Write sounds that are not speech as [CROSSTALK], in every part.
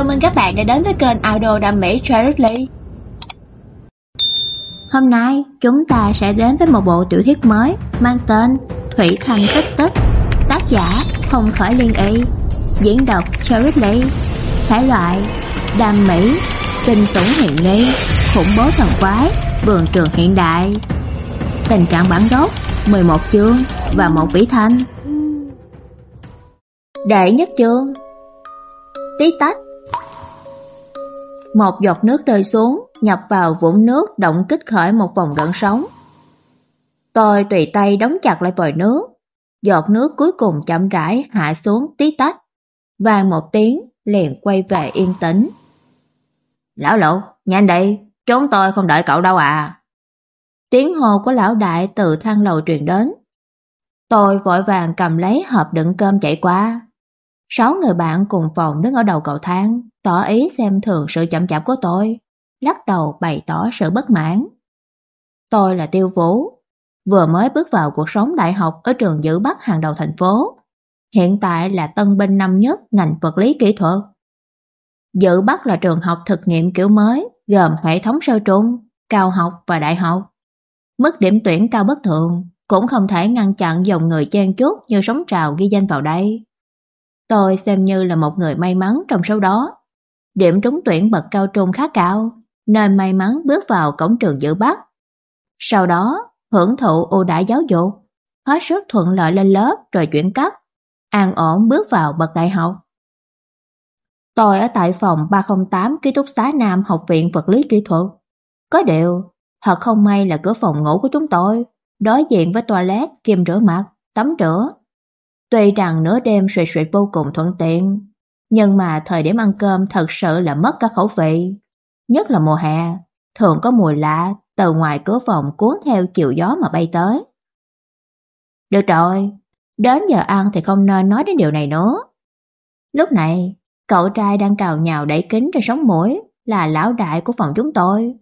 Chào mừng các bạn đã đến với kênh audio đam mỹ Charity. Hôm nay chúng ta sẽ đến với một bộ tiểu thuyết mới mang tên Thủy Thành Tích Tích, tác giả Không Khởi Liên Y, diễn đọc Charity, thể loại đam mỹ, kinh tủng hiện ly, khủng bố thần quái, vườn trường hiện đại. Tình trạng bản gốc 11 chương và một vĩ thanh. Đệ nhất chương Tí tách một giọt nước rơi xuống, nhập vào vũng nước động kích khởi một vòng gợn sóng. Tôi tùy tay đóng chặt lại vòi nước, giọt nước cuối cùng chậm rãi hạ xuống tí tách, vang một tiếng liền quay về yên tĩnh. Lão lộ, nhanh đây, trốn tôi không đợi cậu đâu à. Tiếng hô của lão đại từ thang lầu truyền đến. Tôi vội vàng cầm lấy hộp đựng cơm chạy qua. Sáu người bạn cùng phòng đứng ở đầu cầu thang, tỏ ý xem thường sự chậm chạp của tôi, lắc đầu bày tỏ sự bất mãn. Tôi là Tiêu Vũ, vừa mới bước vào cuộc sống đại học ở trường giữ Bắc hàng đầu thành phố. Hiện tại là tân binh năm nhất ngành vật lý kỹ thuật. dự Bắc là trường học thực nghiệm kiểu mới, gồm hệ thống sơ trung, cao học và đại học. Mức điểm tuyển cao bất thường, cũng không thể ngăn chặn dòng người chen chúc như sóng trào ghi danh vào đây. Tôi xem như là một người may mắn trong số đó. Điểm trúng tuyển bậc cao trung khá cao, nên may mắn bước vào cổng trường dự Bắc. Sau đó, hưởng thụ ưu đãi giáo dục, hóa sức thuận lợi lên lớp rồi chuyển cấp, an ổn bước vào bậc đại học. Tôi ở tại phòng 308 ký túc xá Nam Học viện Vật lý Kỹ thuật. Có điều, thật không may là cửa phòng ngủ của chúng tôi đối diện với toilet, kiềm rửa mặt, tắm rửa. Tuy rằng nửa đêm suyệt suyệt vô cùng thuận tiện, nhưng mà thời điểm ăn cơm thật sự là mất cả khẩu vị. Nhất là mùa hè, thường có mùi lạ từ ngoài cửa phòng cuốn theo chiều gió mà bay tới. Được rồi, đến giờ ăn thì không nên nói đến điều này nữa. Lúc này, cậu trai đang cào nhào đẩy kính trên sống mũi là lão đại của phòng chúng tôi.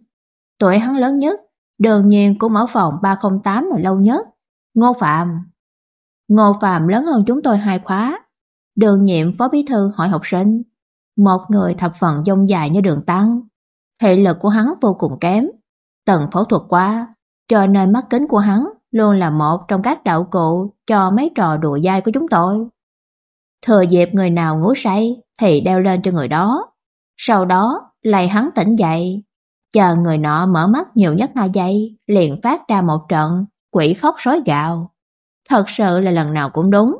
Tuổi hắn lớn nhất, đương nhiên cũng ở phòng 308 là lâu nhất, Ngô Phạm. Ngô Phạm lớn hơn chúng tôi hai khóa. Đường nhiệm phó bí thư hỏi học sinh, một người thập phần dông dài như đường tăng. hệ lực của hắn vô cùng kém, tần phẫu thuật qua, cho nên mắt kính của hắn luôn là một trong các đạo cụ cho mấy trò đùa dai của chúng tôi. Thừa dịp người nào ngủ say thì đeo lên cho người đó, sau đó lại hắn tỉnh dậy, chờ người nọ mở mắt nhiều nhất hai giây, liền phát ra một trận quỷ khóc sói gạo. Thật sự là lần nào cũng đúng.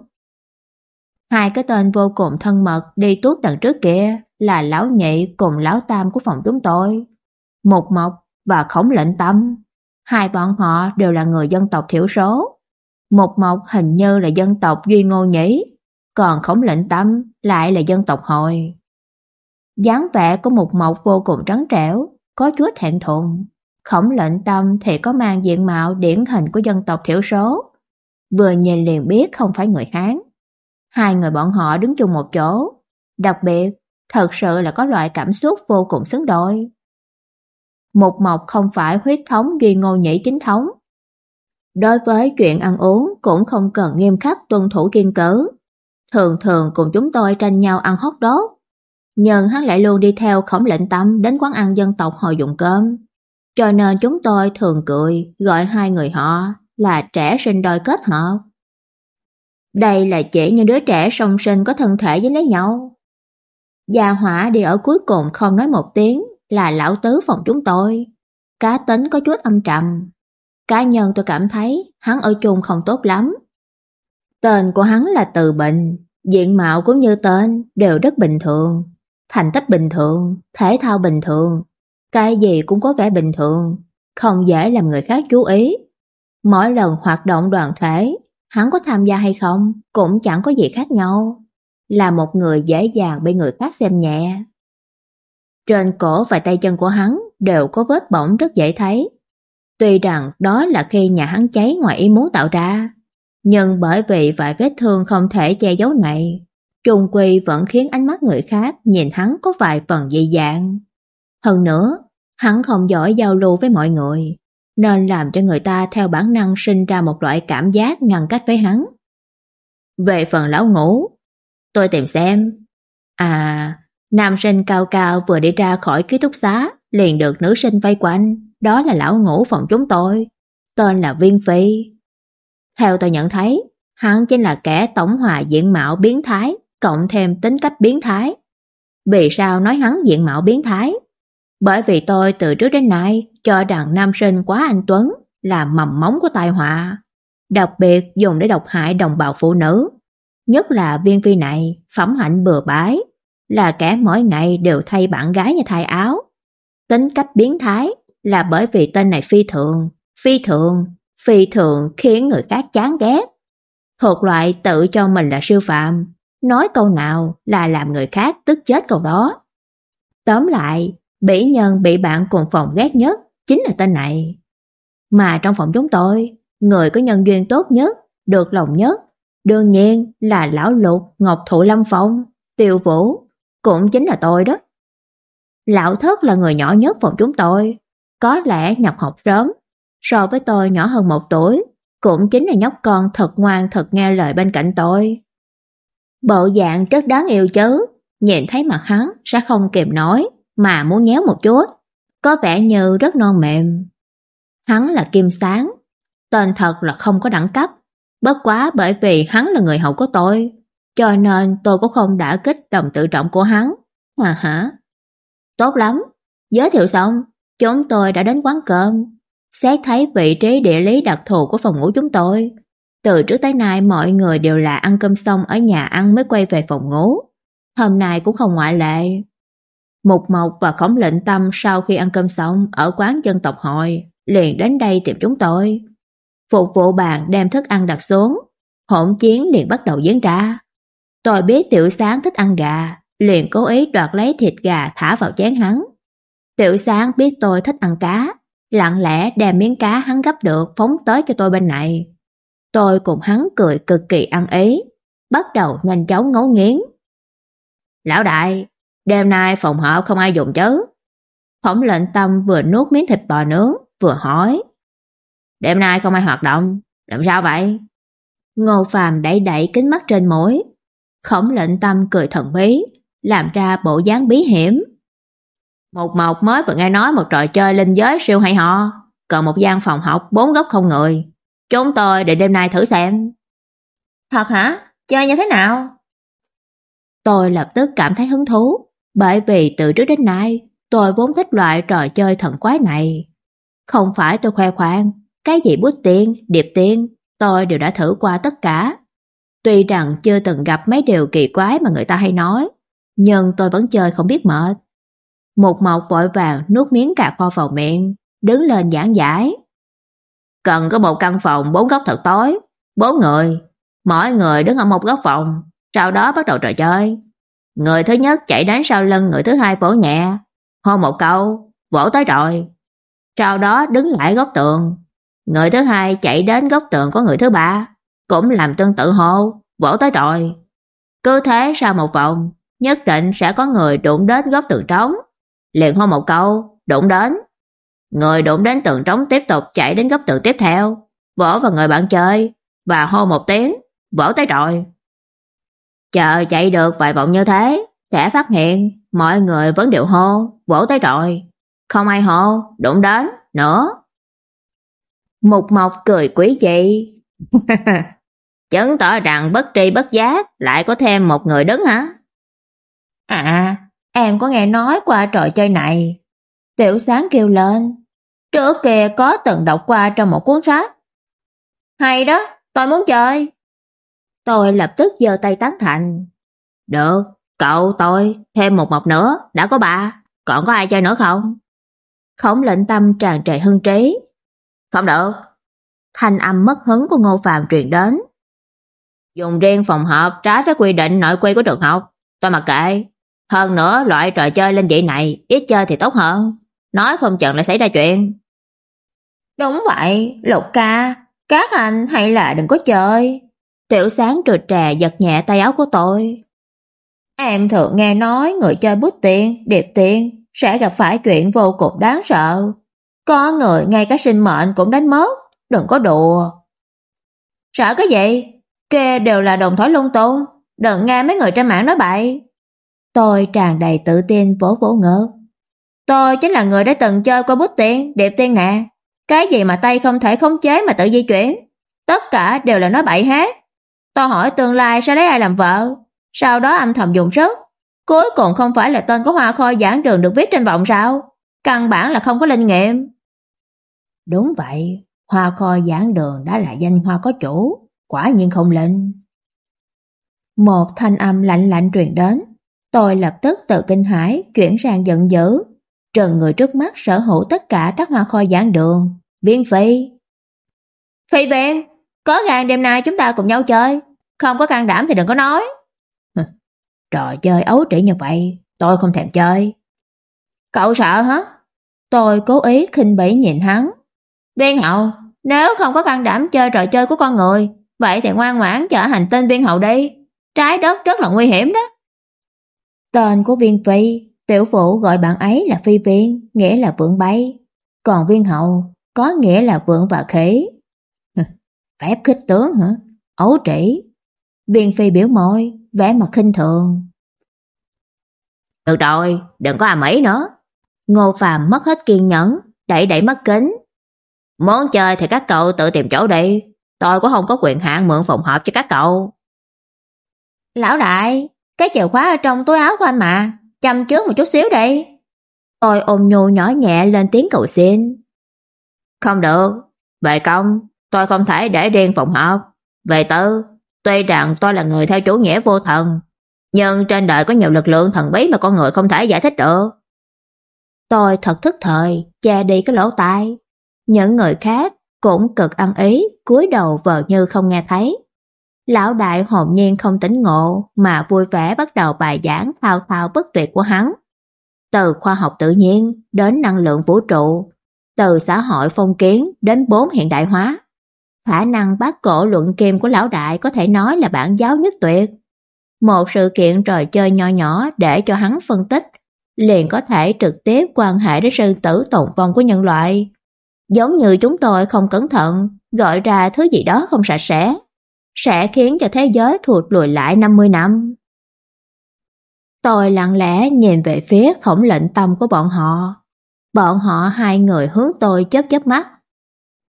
Hai cái tên vô cùng thân mật đi tuốt đằng trước kia là lão nhị cùng lão tam của phòng chúng tôi. Một Mộc và Khổng Lệnh Tâm. Hai bọn họ đều là người dân tộc thiểu số. Một Mộc hình như là dân tộc Duy Ngô Nhĩ, còn Khổng Lệnh Tâm lại là dân tộc Hồi. dáng vẻ của một Mộc vô cùng trắng trẻo, có chút thẹn thùng. Khổng Lệnh Tâm thì có mang diện mạo điển hình của dân tộc thiểu số. Vừa nhìn liền biết không phải người Hán. Hai người bọn họ đứng chung một chỗ, đặc biệt thật sự là có loại cảm xúc vô cùng xứng đôi. Một mộc không phải huyết thống duy ngô nhĩ chính thống. Đối với chuyện ăn uống cũng không cần nghiêm khắc tuân thủ kiên cử. Thường thường cùng chúng tôi tranh nhau ăn hot dog. Nhưng hắn lại luôn đi theo khổng lệnh tâm đến quán ăn dân tộc hồi dụng cơm. Cho nên chúng tôi thường cười gọi hai người họ là trẻ sinh đôi kết hợp. Đây là chỉ như đứa trẻ song sinh có thân thể với lấy nhau. Gia hỏa đi ở cuối cùng không nói một tiếng là lão tứ phòng chúng tôi. Cá tính có chút âm trầm. Cá nhân tôi cảm thấy hắn ở chung không tốt lắm. Tên của hắn là Từ Bình, diện mạo cũng như tên đều rất bình thường, thành tích bình thường, thể thao bình thường, cái gì cũng có vẻ bình thường, không dễ làm người khác chú ý. Mỗi lần hoạt động đoàn thể, hắn có tham gia hay không cũng chẳng có gì khác nhau, là một người dễ dàng bị người khác xem nhẹ. Trên cổ và tay chân của hắn đều có vết bỏng rất dễ thấy. Tuy rằng đó là khi nhà hắn cháy ngoài ý muốn tạo ra, nhưng bởi vì vài vết thương không thể che giấu này, trùng quy vẫn khiến ánh mắt người khác nhìn hắn có vài phần dị dạng. Hơn nữa, hắn không giỏi giao lưu với mọi người, nên làm cho người ta theo bản năng sinh ra một loại cảm giác ngăn cách với hắn. Về phần lão ngủ, tôi tìm xem. À, Nam sinh cao cao vừa đi ra khỏi ký túc xá, liền được nữ sinh vây quanh, đó là lão ngủ phòng chúng tôi, tên là Viên Phi. Theo tôi nhận thấy, hắn chính là kẻ tổng hòa diện mạo biến thái, cộng thêm tính cách biến thái. Vì sao nói hắn diện mạo biến thái? Bởi vì tôi từ trước đến nay cho rằng nam sinh quá anh tuấn là mầm móng của tai họa, đặc biệt dùng để độc hại đồng bào phụ nữ, nhất là Viên Phi này, phẩm hạnh bừa bãi, là kẻ mỗi ngày đều thay bạn gái như thay áo. Tính cách biến thái là bởi vì tên này phi thường, phi thường, phi thường khiến người khác chán ghét. Thuộc loại tự cho mình là siêu phạm, nói câu nào là làm người khác tức chết câu đó. Tóm lại, bỉ nhân bị bạn cùng phòng ghét nhất chính là tên này. Mà trong phòng chúng tôi, người có nhân duyên tốt nhất, được lòng nhất, đương nhiên là lão Lục, Ngọc Thụ Lâm Phong, Tiêu Vũ, cũng chính là tôi đó. Lão Thất là người nhỏ nhất phòng chúng tôi, có lẽ nhập học sớm, so với tôi nhỏ hơn một tuổi, cũng chính là nhóc con thật ngoan thật nghe lời bên cạnh tôi. Bộ dạng rất đáng yêu chứ, nhìn thấy mặt hắn sẽ không kìm nói mà muốn nhéo một chút, có vẻ như rất non mềm. Hắn là Kim Sáng, tên thật là không có đẳng cấp, bất quá bởi vì hắn là người hậu của tôi, cho nên tôi cũng không đã kích đồng tự trọng của hắn. Hòa hả? Tốt lắm, giới thiệu xong, chúng tôi đã đến quán cơm. Xét thấy vị trí địa lý đặc thù của phòng ngủ chúng tôi, từ trước tới nay mọi người đều là ăn cơm xong ở nhà ăn mới quay về phòng ngủ. Hôm nay cũng không ngoại lệ. Mục Mộc và Khổng Lệnh Tâm sau khi ăn cơm xong ở quán dân tộc hội liền đến đây tìm chúng tôi. Phục vụ bàn đem thức ăn đặt xuống, hỗn chiến liền bắt đầu diễn ra. Tôi biết Tiểu Sáng thích ăn gà, liền cố ý đoạt lấy thịt gà thả vào chén hắn. Tiểu Sáng biết tôi thích ăn cá, lặng lẽ đem miếng cá hắn gấp được phóng tới cho tôi bên này. Tôi cùng hắn cười cực kỳ ăn ý, bắt đầu nhanh chóng ngấu nghiến. Lão đại, đêm nay phòng họp không ai dùng chứ? Phỏng lệnh tâm vừa nuốt miếng thịt bò nướng, vừa hỏi. Đêm nay không ai hoạt động, làm sao vậy? Ngô Phàm đẩy đẩy kính mắt trên mũi. Khổng lệnh tâm cười thần bí, làm ra bộ dáng bí hiểm. Một mộc mới vừa nghe nói một trò chơi linh giới siêu hay ho, cần một gian phòng học bốn góc không người. Chúng tôi để đêm nay thử xem. Thật hả? Chơi như thế nào? Tôi lập tức cảm thấy hứng thú, bởi vì từ trước đến nay tôi vốn thích loại trò chơi thần quái này. Không phải tôi khoe khoang, cái gì bút tiên, điệp tiên, tôi đều đã thử qua tất cả. Tuy rằng chưa từng gặp mấy điều kỳ quái mà người ta hay nói, nhưng tôi vẫn chơi không biết mệt. Một mộc vội vàng nuốt miếng cà kho vào miệng, đứng lên giảng giải. Cần có một căn phòng bốn góc thật tối, bốn người, mỗi người đứng ở một góc phòng, sau đó bắt đầu trò chơi. Người thứ nhất chạy đến sau lưng người thứ hai vỗ nhẹ, hô một câu, vỗ tới rồi. Sau đó đứng lại góc tường. Người thứ hai chạy đến góc tường của người thứ ba, cũng làm tương tự hô, vỗ tới rồi. Cứ thế sau một vòng, nhất định sẽ có người đụng đến góc tường trống. Liền hô một câu, đụng đến. Người đụng đến tường trống tiếp tục chạy đến góc tường tiếp theo, vỗ vào người bạn chơi và hô một tiếng, vỗ tới rồi. Chờ chạy được vài vòng như thế, sẽ phát hiện mọi người vẫn đều hô, vỗ tới rồi. Không ai hô, đụng đến, nữa. Mục Mộc cười quý vị. [LAUGHS] Chứng tỏ rằng bất tri bất giác lại có thêm một người đứng hả? À, em có nghe nói qua trò chơi này. Tiểu sáng kêu lên. Trước kia có từng đọc qua trong một cuốn sách. Hay đó, tôi muốn chơi. Tôi lập tức giơ tay tán thành. Được, cậu tôi thêm một mọc nữa, đã có ba, còn có ai chơi nữa không? Khổng lệnh tâm tràn trề hưng trí. Không được. Thanh âm mất hứng của Ngô Phạm truyền đến. Dùng riêng phòng họp trái với quy định nội quy của trường học, tôi mặc kệ. Hơn nữa loại trò chơi lên vậy này, ít chơi thì tốt hơn. Nói không chừng lại xảy ra chuyện. Đúng vậy, Lục ca, các anh hay là đừng có chơi. Tiểu sáng trượt trà giật nhẹ tay áo của tôi. Em thường nghe nói người chơi bút tiền, điệp tiền sẽ gặp phải chuyện vô cùng đáng sợ. Có người ngay cả sinh mệnh cũng đánh mất, đừng có đùa. Sợ cái gì? Kê đều là đồng thổi lung tung, đừng nghe mấy người trên mạng nói bậy. Tôi tràn đầy tự tin vỗ vỗ ngực. Tôi chính là người đã từng chơi qua bút tiên, điệp tiên nè. Cái gì mà tay không thể khống chế mà tự di chuyển, tất cả đều là nói bậy hết. Tôi hỏi tương lai sẽ lấy ai làm vợ, sau đó âm thầm dùng sức. Cuối cùng không phải là tên của Hoa Khôi giảng đường được viết trên vọng sao? Căn bản là không có linh nghiệm. Đúng vậy, Hoa Khôi giảng đường đã là danh hoa có chủ, quả nhiên không linh. Một thanh âm lạnh lạnh truyền đến, tôi lập tức từ kinh hãi chuyển sang giận dữ, trần người trước mắt sở hữu tất cả các hoa khôi giảng đường, Viên Phi. Phi Viên, có gan đêm nay chúng ta cùng nhau chơi, không có can đảm thì đừng có nói. Trò chơi ấu trĩ như vậy, tôi không thèm chơi. Cậu sợ hả? Tôi cố ý khinh bỉ nhìn hắn. Viên hậu, nếu không có can đảm chơi trò chơi của con người, vậy thì ngoan ngoãn trở hành tinh viên hậu đi. Trái đất rất là nguy hiểm đó. Tên của viên phi, tiểu phụ gọi bạn ấy là phi viên, nghĩa là vượng bay. Còn viên hậu có nghĩa là vượng và khỉ. Phép khích tướng hả? Ấu trĩ. Viên phi biểu môi, vẻ mặt khinh thường. Được rồi, đừng có ầm ĩ nữa. Ngô Phàm mất hết kiên nhẫn, đẩy đẩy mắt kính. Muốn chơi thì các cậu tự tìm chỗ đi, tôi cũng không có quyền hạn mượn phòng họp cho các cậu. Lão đại, cái chìa khóa ở trong túi áo của anh mà, chăm trước một chút xíu đi. Tôi ôm nhu nhỏ nhẹ lên tiếng cầu xin. Không được, về công, tôi không thể để riêng phòng họp. Về tư, tuy rằng tôi là người theo chủ nghĩa vô thần, nhưng trên đời có nhiều lực lượng thần bí mà con người không thể giải thích được. Tôi thật thức thời, che đi cái lỗ tai. Những người khác cũng cực ăn ý, cúi đầu vờ như không nghe thấy. Lão đại hồn nhiên không tỉnh ngộ mà vui vẻ bắt đầu bài giảng thao thao bất tuyệt của hắn. Từ khoa học tự nhiên đến năng lượng vũ trụ, từ xã hội phong kiến đến bốn hiện đại hóa. Khả năng bác cổ luận kim của lão đại có thể nói là bản giáo nhất tuyệt. Một sự kiện trò chơi nho nhỏ để cho hắn phân tích, liền có thể trực tiếp quan hệ đến sư tử tồn vong của nhân loại. Giống như chúng tôi không cẩn thận, gọi ra thứ gì đó không sạch sẽ, sẽ khiến cho thế giới thụt lùi lại 50 năm. Tôi lặng lẽ nhìn về phía khổng lệnh tâm của bọn họ. Bọn họ hai người hướng tôi chớp chớp mắt.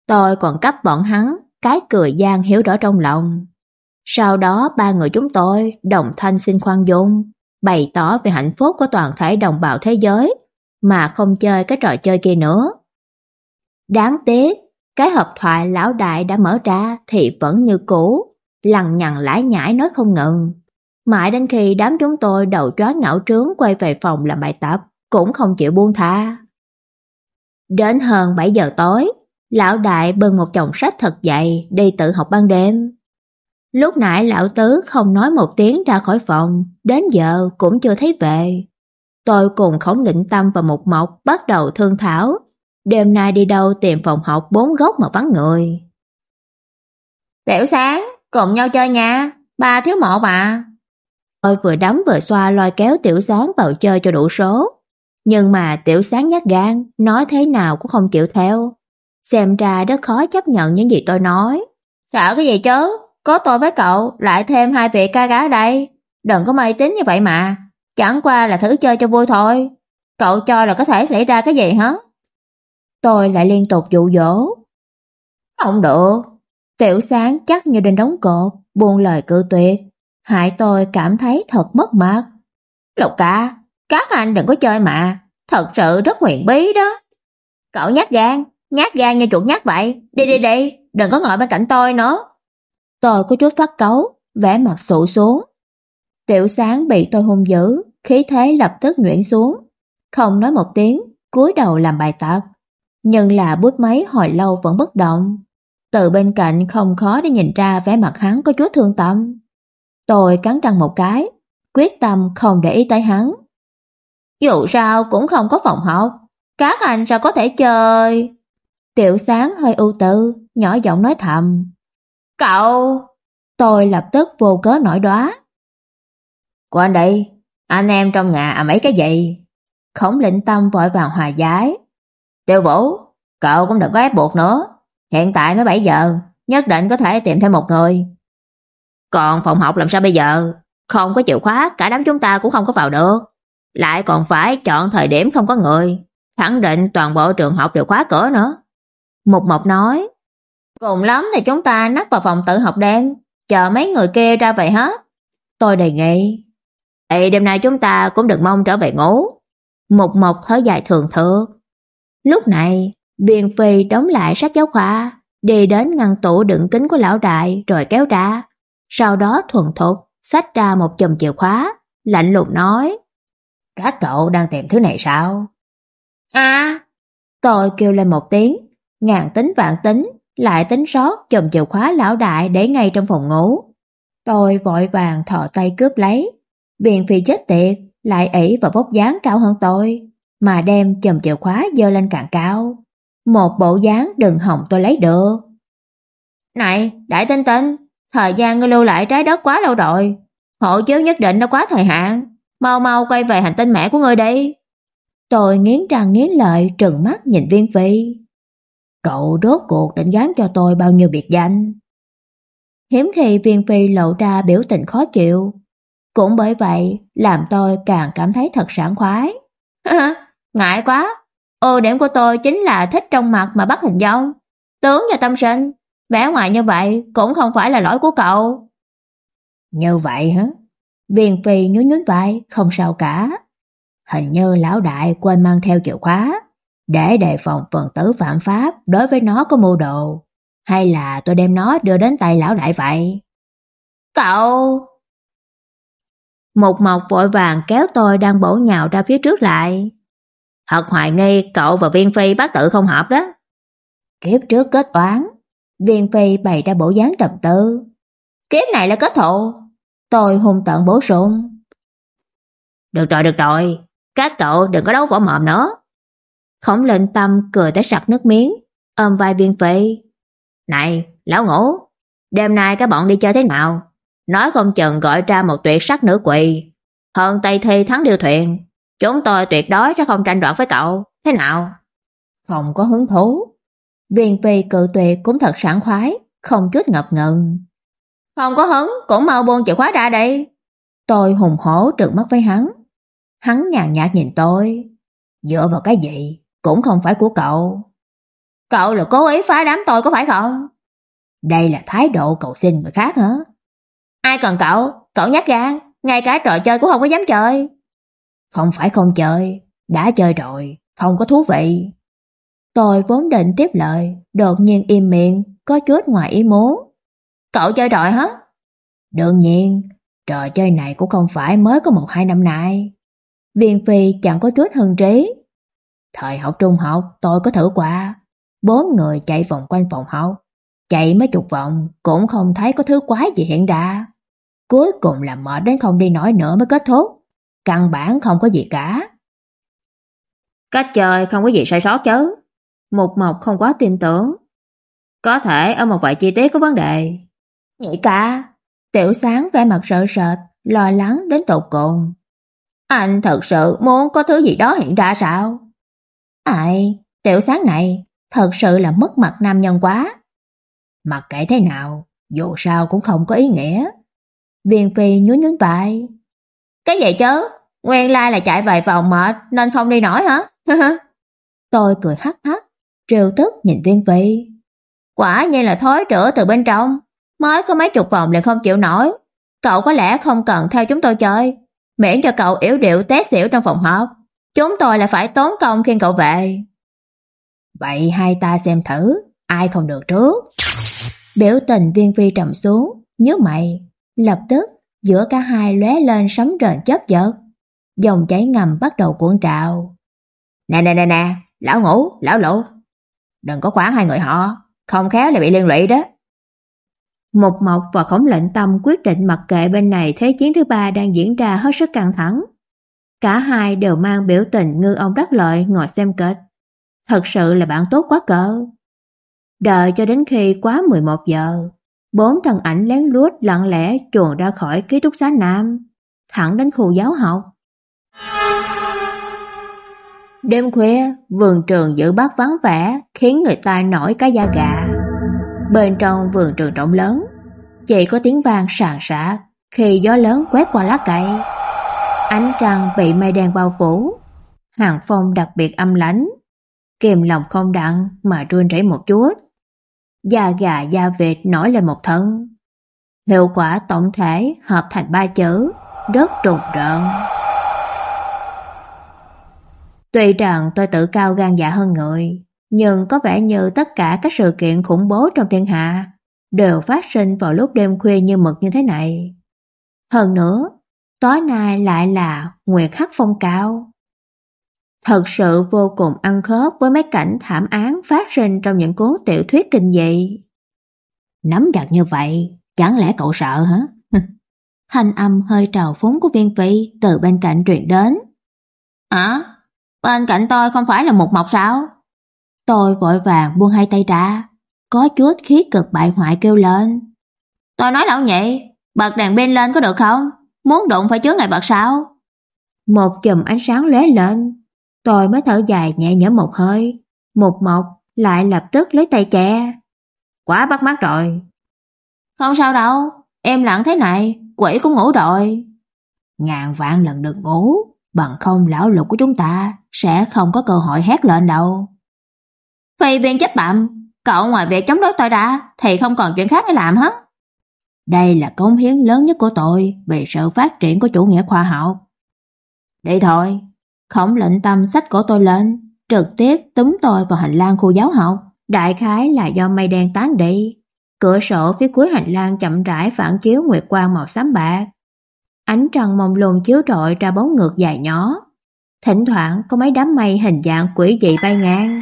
Tôi còn cấp bọn hắn cái cười gian hiểu rõ trong lòng. Sau đó ba người chúng tôi đồng thanh xin khoan dung, bày tỏ về hạnh phúc của toàn thể đồng bào thế giới mà không chơi cái trò chơi kia nữa. Đáng tiếc, cái hộp thoại lão đại đã mở ra thì vẫn như cũ, lằng nhằng lải nhải nói không ngừng. Mãi đến khi đám chúng tôi đầu choáng não trướng quay về phòng làm bài tập, cũng không chịu buông tha. Đến hơn 7 giờ tối, lão đại bưng một chồng sách thật dày đi tự học ban đêm. Lúc nãy lão tứ không nói một tiếng ra khỏi phòng, đến giờ cũng chưa thấy về. Tôi cùng Khổng Lĩnh Tâm và Mục Mộc bắt đầu thương thảo, đêm nay đi đâu tìm phòng học bốn góc mà vắng người. Tiểu sáng, cùng nhau chơi nha, ba thiếu một à. Tôi vừa đấm vừa xoa lôi kéo tiểu sáng vào chơi cho đủ số. Nhưng mà tiểu sáng nhát gan, nói thế nào cũng không chịu theo. Xem ra rất khó chấp nhận những gì tôi nói. Sợ cái gì chứ? Có tôi với cậu, lại thêm hai vị ca gái đây. Đừng có mê tín như vậy mà. Chẳng qua là thử chơi cho vui thôi. Cậu cho là có thể xảy ra cái gì hả? Tôi lại liên tục dụ dỗ. Không được. Tiểu sáng chắc như đinh đóng cột, buông lời cự tuyệt. Hại tôi cảm thấy thật mất mặt. Lục ca, các anh đừng có chơi mà. Thật sự rất huyền bí đó. Cậu nhát gan, nhát gan như chuột nhát vậy. Đi đi đi, đừng có ngồi bên cạnh tôi nữa. Tôi có chút phát cấu, vẻ mặt sụ xuống. Tiểu sáng bị tôi hung dữ, khí thế lập tức nhuyễn xuống. Không nói một tiếng, cúi đầu làm bài tập. Nhưng là bút máy hồi lâu vẫn bất động. Từ bên cạnh không khó để nhìn ra vẻ mặt hắn có chút thương tâm. Tôi cắn răng một cái, quyết tâm không để ý tới hắn. Dù sao cũng không có phòng học, các anh sao có thể chơi? Tiểu sáng hơi ưu tư, nhỏ giọng nói thầm. Cậu! Tôi lập tức vô cớ nổi đóa. Qua đây, anh em trong nhà à mấy cái gì? Khổng lĩnh tâm vội vàng hòa giải. Tiêu vũ, cậu cũng đừng có ép buộc nữa. Hiện tại mới 7 giờ, nhất định có thể tìm thêm một người. Còn phòng học làm sao bây giờ? Không có chìa khóa, cả đám chúng ta cũng không có vào được. Lại còn phải chọn thời điểm không có người, khẳng định toàn bộ trường học đều khóa cửa nữa. Mục Mộc nói, cùng lắm thì chúng ta nắp vào phòng tự học đêm, chờ mấy người kia ra về hết. Tôi đề nghị, Ê đêm nay chúng ta cũng đừng mong trở về ngủ. Mục Mộc thở dài thường thượt. Lúc này, Viên Phi đóng lại sách giáo khoa, đi đến ngăn tủ đựng kính của lão đại rồi kéo ra. Sau đó thuần thục xách ra một chùm chìa khóa, lạnh lùng nói: "Các cậu đang tìm thứ này sao?" "À!" Tôi kêu lên một tiếng, ngàn tính vạn tính, lại tính sót chùm chìa khóa lão đại để ngay trong phòng ngủ. Tôi vội vàng thò tay cướp lấy. Biện phi chết tiệt, lại ỷ vào vóc dáng cao hơn tôi, mà đem chùm chìa khóa dơ lên càng cao. Một bộ dáng đừng hỏng tôi lấy được. Này, đại tinh tinh, thời gian ngươi lưu lại trái đất quá lâu rồi. Hộ chiếu nhất định đã quá thời hạn. Mau mau quay về hành tinh mẹ của ngươi đi. Tôi nghiến răng nghiến lợi trừng mắt nhìn viên phi. Cậu đốt cuộc định gán cho tôi bao nhiêu biệt danh. Hiếm khi viên phi lộ ra biểu tình khó chịu. Cũng bởi vậy làm tôi càng cảm thấy thật sảng khoái. [LAUGHS] Ngại quá, ưu điểm của tôi chính là thích trong mặt mà bắt hình dong. Tướng và tâm sinh, vẻ ngoài như vậy cũng không phải là lỗi của cậu. Như vậy hả? Viên phi nhún nhún vai, không sao cả. Hình như lão đại quên mang theo chìa khóa, để đề phòng phần tử phạm pháp đối với nó có mưu đồ. Hay là tôi đem nó đưa đến tay lão đại vậy? Cậu... Một mộc vội vàng kéo tôi đang bổ nhào ra phía trước lại. Thật hoài nghi cậu và Viên Phi bác tự không hợp đó. Kiếp trước kết toán, Viên Phi bày ra bộ dáng trầm tư. Kiếp này là kết thụ. Tôi hung tận bổ sung. Được rồi, được rồi, các cậu đừng có đấu võ mồm nữa. Khổng lệnh tâm cười tới sặc nước miếng, ôm vai Viên Phi. Này, lão ngủ, đêm nay các bọn đi chơi thế nào? Nói không chừng gọi ra một tuyệt sắc nữ quỷ. Hơn Tây Thi thắng điều thuyền. Chúng tôi tuyệt đối sẽ không tranh đoạt với cậu. Thế nào? Không có hứng thú. Viên phi cự tuyệt cũng thật sảng khoái, không chút ngập ngừng. Không có hứng, cũng mau buông chìa khóa ra đây. Tôi hùng hổ trừng mắt với hắn. Hắn nhàn nhạt nhìn tôi. Dựa vào cái gì, cũng không phải của cậu. Cậu là cố ý phá đám tôi có phải không? Đây là thái độ cầu xin người khác hả? Ai cần cậu? Cậu nhát gan, ngay cả trò chơi cũng không có dám chơi. Không phải không chơi, đã chơi rồi, không có thú vị. Tôi vốn định tiếp lời, đột nhiên im miệng, có chút ngoài ý muốn. Cậu chơi rồi hả? Đương nhiên, trò chơi này cũng không phải mới có một hai năm nay. Viên Phi chẳng có chút hưng trí. Thời học trung học tôi có thử qua. Bốn người chạy vòng quanh phòng học. Chạy mấy chục vòng cũng không thấy có thứ quái gì hiện ra. Cuối cùng là mệt đến không đi nổi nữa mới kết thúc. Căn bản không có gì cả. Cách chơi không có gì sai sót chứ. Mục Mộc không quá tin tưởng. Có thể ở một vài chi tiết có vấn đề. Nhị ca, tiểu sáng vẻ mặt sợ sệt, lo lắng đến tột cùng. Anh thật sự muốn có thứ gì đó hiện ra sao? Ai, tiểu sáng này thật sự là mất mặt nam nhân quá. Mặc kệ thế nào, dù sao cũng không có ý nghĩa. Viên Phi nhún nhún vai. Cái gì chứ? Nguyên lai là chạy vài vòng mệt nên không đi nổi hả? [LAUGHS] Tôi cười hắc hắc, trêu tức nhìn Viên Phi. Quả nhiên là thối rữa từ bên trong, mới có mấy chục vòng liền không chịu nổi. Cậu có lẽ không cần theo chúng tôi chơi, miễn cho cậu yếu điệu té xỉu trong phòng họp. Chúng tôi là phải tốn công khiêng cậu về. Vậy hai ta xem thử, ai không được trước. Biểu tình Viên Phi trầm xuống, nhớ mày, lập tức giữa cả hai lóe lên sấm rền chớp giật. Dòng chảy ngầm bắt đầu cuộn trào. Nè nè nè nè, lão ngủ, lão lộ. Đừng có quá hai người họ, không khéo là bị liên lụy đó. Mục Mộc và Khổng Lệnh Tâm quyết định mặc kệ bên này thế chiến thứ ba đang diễn ra hết sức căng thẳng. Cả hai đều mang biểu tình ngư ông đắc lợi ngồi xem kịch. Thật sự là bạn tốt quá cỡ. Đợi cho đến khi quá 11 giờ, bốn thân ảnh lén lút lặng lẽ chuồn ra khỏi ký túc xá Nam, thẳng đến khu giáo học. Đêm khuya, vườn trường giữ bát vắng vẻ khiến người ta nổi cái da gà. Bên trong vườn trường rộng lớn, chỉ có tiếng vang sàn sả Khi gió lớn quét qua lá cây, ánh trăng bị mây đen bao phủ, hàng phong đặc biệt âm lãnh, kìm lòng không đặng mà run rẩy một chút. Da gà da vịt nổi lên một thân. Hiệu quả tổng thể hợp thành ba chữ, rất trùng rợn. Tuy rằng tôi tự cao gan dạ hơn người, nhưng có vẻ như tất cả các sự kiện khủng bố trong thiên hạ đều phát sinh vào lúc đêm khuya như mực như thế này. Hơn nữa, tối nay lại là nguyệt hắc phong cao. Thật sự vô cùng ăn khớp với mấy cảnh thảm án phát sinh trong những cuốn tiểu thuyết kinh dị. Nắm chặt như vậy, chẳng lẽ cậu sợ hả? [LAUGHS] Thanh âm hơi trào phúng của viên phi từ bên cạnh truyền đến. Hả? bên cạnh tôi không phải là một mọc sao? Tôi vội vàng buông hai tay ra, có chút khí cực bại hoại kêu lên. Tôi nói lão nhị, Bật đèn pin lên có được không? Muốn đụng phải chứa ngày bật sao? Một chùm ánh sáng lóe lên, tôi mới thở dài nhẹ nhõm một hơi, một mộc lại lập tức lấy tay che. Quá bắt mắt rồi. Không sao đâu, em lặng thế này, quỷ cũng ngủ rồi. Ngàn vạn lần đừng ngủ, bằng không lão lục của chúng ta sẽ không có cơ hội hét lên đâu. Phi viên chấp bậm, cậu ngoài việc chống đối tôi ra thì không còn chuyện khác để làm hết. Đây là cống hiến lớn nhất của tôi về sự phát triển của chủ nghĩa khoa học. Đi thôi, khổng lệnh tâm sách của tôi lên, trực tiếp túm tôi vào hành lang khu giáo học. Đại khái là do mây đen tán đi. Cửa sổ phía cuối hành lang chậm rãi phản chiếu nguyệt quang màu xám bạc. Ánh trăng mông lung chiếu rọi ra bóng ngược dài nhỏ. Thỉnh thoảng có mấy đám mây hình dạng quỷ dị bay ngang.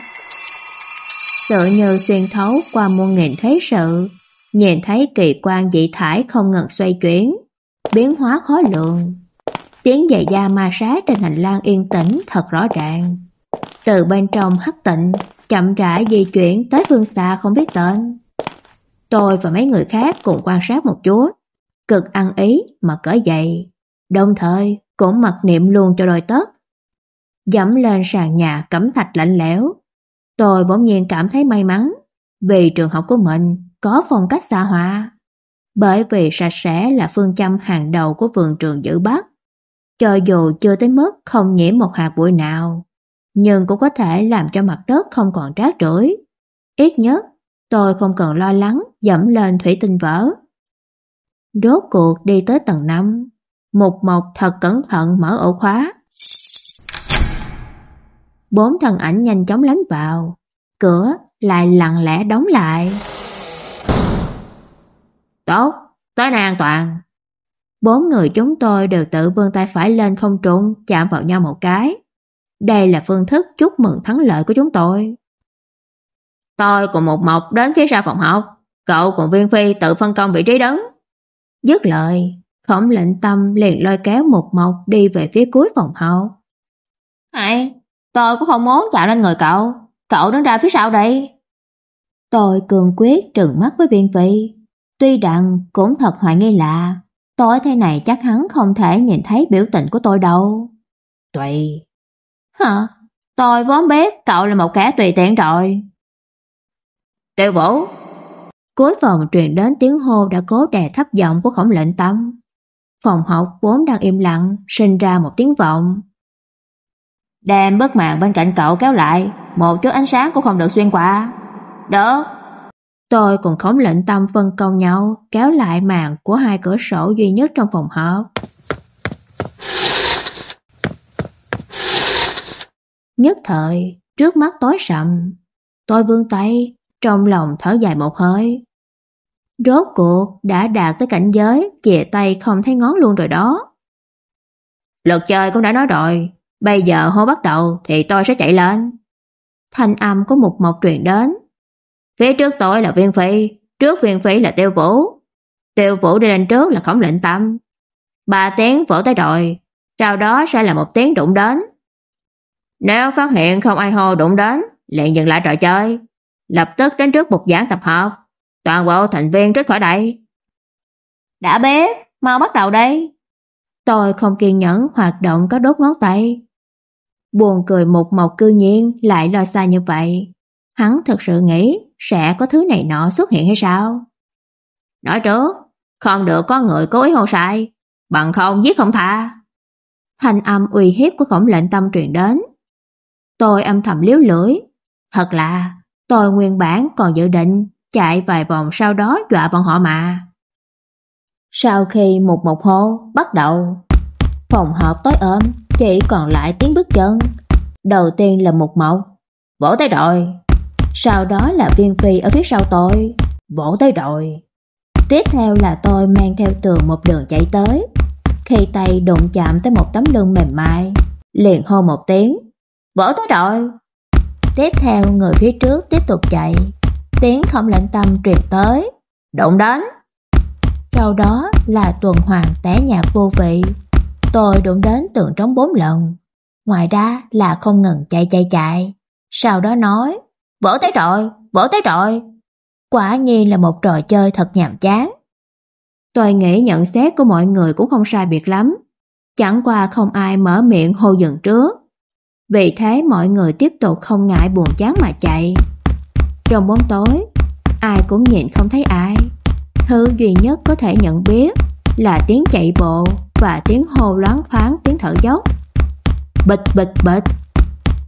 Tựa như xuyên thấu qua muôn nghìn thế sự, nhìn thấy kỳ quan dị thải không ngừng xoay chuyển, biến hóa khó lường. Tiếng giày da ma sát trên hành lang yên tĩnh thật rõ ràng. Từ bên trong hắc tịnh, chậm rãi di chuyển tới phương xa không biết tên. Tôi và mấy người khác cùng quan sát một chút, cực ăn ý mà cởi giày, đồng thời cũng mặc niệm luôn cho đôi tất. Dẫm lên sàn nhà cẩm thạch lạnh lẽo, tôi bỗng nhiên cảm thấy may mắn vì trường học của mình có phong cách xa hoa. Bởi vì sạch sẽ là phương châm hàng đầu của vườn trường giữ Bắc. Cho dù chưa tới mức không nhiễm một hạt bụi nào, nhưng cũng có thể làm cho mặt đất không còn rác rưởi. Ít nhất, tôi không cần lo lắng dẫm lên thủy tinh vỡ. Rốt cuộc đi tới tầng 5, Mục Mộc thật cẩn thận mở ổ khóa. Bốn thần ảnh nhanh chóng lánh vào, cửa lại lặng lẽ đóng lại. Tốt, tới nay an toàn. Bốn người chúng tôi đều tự vươn tay phải lên không trung, chạm vào nhau một cái. Đây là phương thức chúc mừng thắng lợi của chúng tôi. Tôi cùng một mộc đến phía sau phòng học, cậu cùng Viên Phi tự phân công vị trí đứng. Dứt lời, khổng lệnh tâm liền lôi kéo một mộc đi về phía cuối phòng học. Hay, tôi cũng không muốn chạm lên người cậu, cậu đứng ra phía sau đây. Tôi cường quyết trừng mắt với Viên Phi, tuy rằng cũng thật hoài nghi lạ, tối thế này chắc hắn không thể nhìn thấy biểu tình của tôi đâu. Tùy. Hả? Tôi vốn biết cậu là một kẻ tùy tiện rồi. Tiêu Vũ. Cuối phòng truyền đến tiếng hô đã cố đè thấp giọng của khổng lệnh tâm. Phòng học vốn đang im lặng, sinh ra một tiếng vọng. Đem bức màn bên cạnh cậu kéo lại, một chút ánh sáng cũng không được xuyên qua. Được. Tôi cùng khống lệnh tâm phân công nhau kéo lại màn của hai cửa sổ duy nhất trong phòng họp Nhất thời, trước mắt tối sầm. Tôi vươn tay, trong lòng thở dài một hơi. Rốt cuộc đã đạt tới cảnh giới chìa tay không thấy ngón luôn rồi đó. Luật chơi cũng đã nói rồi, bây giờ hô bắt đầu thì tôi sẽ chạy lên. Thanh âm có một mộc truyền đến. Phía trước tôi là viên phi, trước viên phi là tiêu vũ. Tiêu vũ đi lên trước là khổng lệnh tâm. Ba tiếng vỗ tới rồi, sau đó sẽ là một tiếng đụng đến. Nếu phát hiện không ai hô đụng đến, liền dừng lại trò chơi, lập tức đến trước bục giảng tập hợp, toàn bộ thành viên rút khỏi đây. Đã biết, mau bắt đầu đây. Tôi không kiên nhẫn hoạt động có đốt ngón tay. Buồn cười một mộc cư nhiên lại lo xa như vậy. Hắn thực sự nghĩ sẽ có thứ này nọ xuất hiện hay sao? Nói trước, Không được có người cố ý hô sai, bằng không giết không tha. Thanh âm uy hiếp của khổng lệnh tâm truyền đến. Tôi âm thầm liếu lưỡi. Thật là, tôi nguyên bản còn dự định chạy vài vòng sau đó dọa bọn họ mà. Sau khi một một hô bắt đầu, phòng họp tối ôm, chỉ còn lại tiếng bước chân. Đầu tiên là một mộc, vỗ tay đội. Sau đó là viên phi ở phía sau tôi, vỗ tay đội. Tiếp theo là tôi mang theo tường một đường chạy tới. Khi tay đụng chạm tới một tấm lưng mềm mại, liền hô một tiếng, vỗ tới đội. Tiếp theo người phía trước tiếp tục chạy, tiếng không lạnh tâm truyền tới, đụng đến. Sau đó là tuần hoàn té nhạc vô vị. Tôi đụng đến tường trống bốn lần. Ngoài ra là không ngừng chạy chạy chạy. Sau đó nói, vỗ tới rồi, vỗ tới rồi. Quả nhiên là một trò chơi thật nhàm chán. Tôi nghĩ nhận xét của mọi người cũng không sai biệt lắm. Chẳng qua không ai mở miệng hô dừng trước. Vì thế mọi người tiếp tục không ngại buồn chán mà chạy. Trong bóng tối, ai cũng nhìn không thấy ai. Thứ duy nhất có thể nhận biết là tiếng chạy bộ và tiếng hô loáng thoáng tiếng thở dốc. Bịch bịch bịch.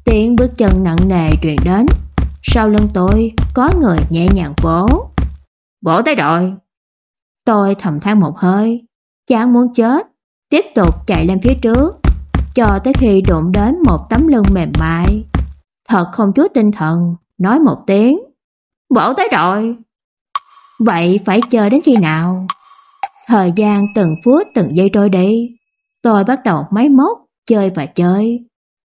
Tiếng bước chân nặng nề truyền đến. Sau lưng tôi có người nhẹ nhàng vỗ. Vỗ tới rồi. Tôi thầm than một hơi, chán muốn chết, tiếp tục chạy lên phía trước, cho tới khi đụng đến một tấm lưng mềm mại. Thật không chút tinh thần, nói một tiếng. Vỗ tới rồi. Vậy phải chờ đến khi nào? Thời gian từng phút từng giây trôi đi, tôi bắt đầu máy móc, chơi và chơi.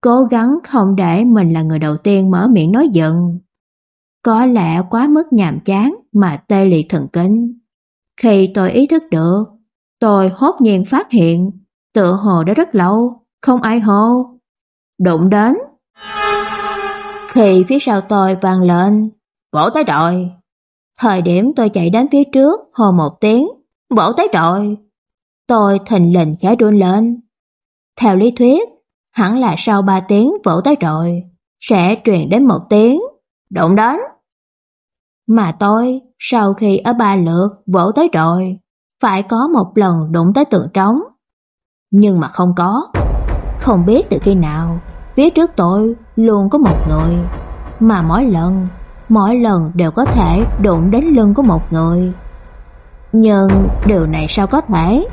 Cố gắng không để mình là người đầu tiên mở miệng nói giận. Có lẽ quá mức nhàm chán mà tê liệt thần kinh. Khi tôi ý thức được, tôi hốt nhiên phát hiện tựa hồ đã rất lâu, không ai hô. Đụng đến. Khi phía sau tôi vang lên, vỗ tới đội. Thời điểm tôi chạy đến phía trước, hồ một tiếng, vỗ tới đội. Tôi thình lình khẽ run lên. Theo lý thuyết, hẳn là sau 3 tiếng vỗ tới rồi, sẽ truyền đến một tiếng, động đến. Mà tôi, sau khi ở ba lượt vỗ tới rồi, phải có một lần đụng tới tường trống. Nhưng mà không có. Không biết từ khi nào, phía trước tôi luôn có một người, mà mỗi lần, mỗi lần đều có thể đụng đến lưng của một người. Nhưng điều này sao có thể?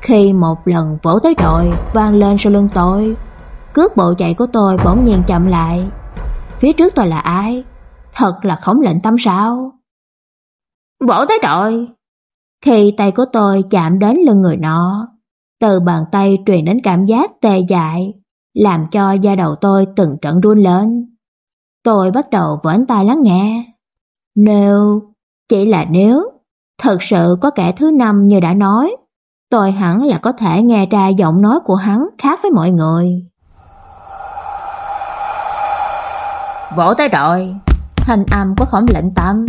Khi một lần vỗ tới rồi vang lên sau lưng tôi, cước bộ chạy của tôi bỗng nhiên chậm lại. Phía trước tôi là ai? Thật là khổng lệnh tâm sao? bỏ tới rồi. Khi tay của tôi chạm đến lưng người nọ, từ bàn tay truyền đến cảm giác tê dại, làm cho da đầu tôi từng trận run lên. Tôi bắt đầu vỡn tai lắng nghe. Nếu, chỉ là nếu, thật sự có kẻ thứ năm như đã nói, tôi hẳn là có thể nghe ra giọng nói của hắn khác với mọi người. Vỗ tới rồi, thanh âm của khổng lệnh tâm.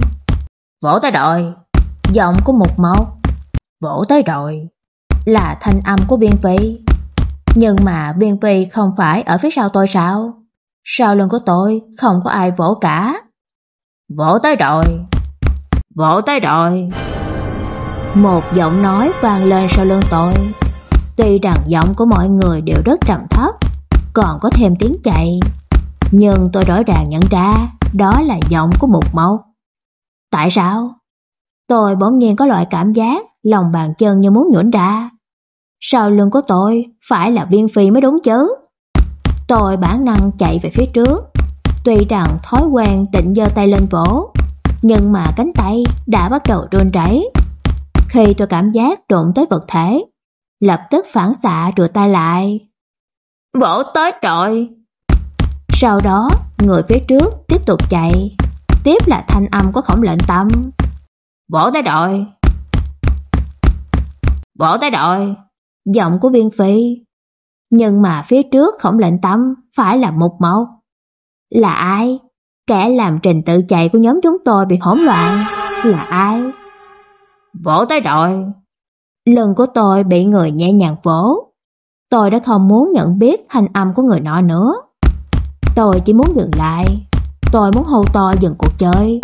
Vỗ tới rồi, giọng của một mộc. Vỗ tới rồi, là thanh âm của viên phi. Nhưng mà viên phi không phải ở phía sau tôi sao? Sau lưng của tôi không có ai vỗ cả. Vỗ tới rồi, vỗ tới rồi. Một giọng nói vang lên sau lưng tôi. Tuy rằng giọng của mọi người đều rất trầm thấp, còn có thêm tiếng chạy, nhưng tôi rõ ràng nhận ra đó là giọng của một mẫu Tại sao? Tôi bỗng nhiên có loại cảm giác lòng bàn chân như muốn nhũn ra. Sau lưng của tôi phải là viên phi mới đúng chứ. Tôi bản năng chạy về phía trước, tuy rằng thói quen định giơ tay lên vỗ, nhưng mà cánh tay đã bắt đầu run rẩy. Khi tôi cảm giác đụng tới vật thể, lập tức phản xạ rụt tay lại. Vỗ tới rồi. Sau đó, người phía trước tiếp tục chạy, tiếp là thanh âm của khổng lệnh tâm. Vỗ tới đội Vỗ tới đội Giọng của viên phi. Nhưng mà phía trước khổng lệnh tâm phải là một mộc. Là ai? Kẻ làm trình tự chạy của nhóm chúng tôi bị hỗn loạn. Là ai? Vỗ tới đội lần của tôi bị người nhẹ nhàng vỗ. Tôi đã không muốn nhận biết thanh âm của người nọ nữa. Tôi chỉ muốn dừng lại. Tôi muốn hô to dừng cuộc chơi.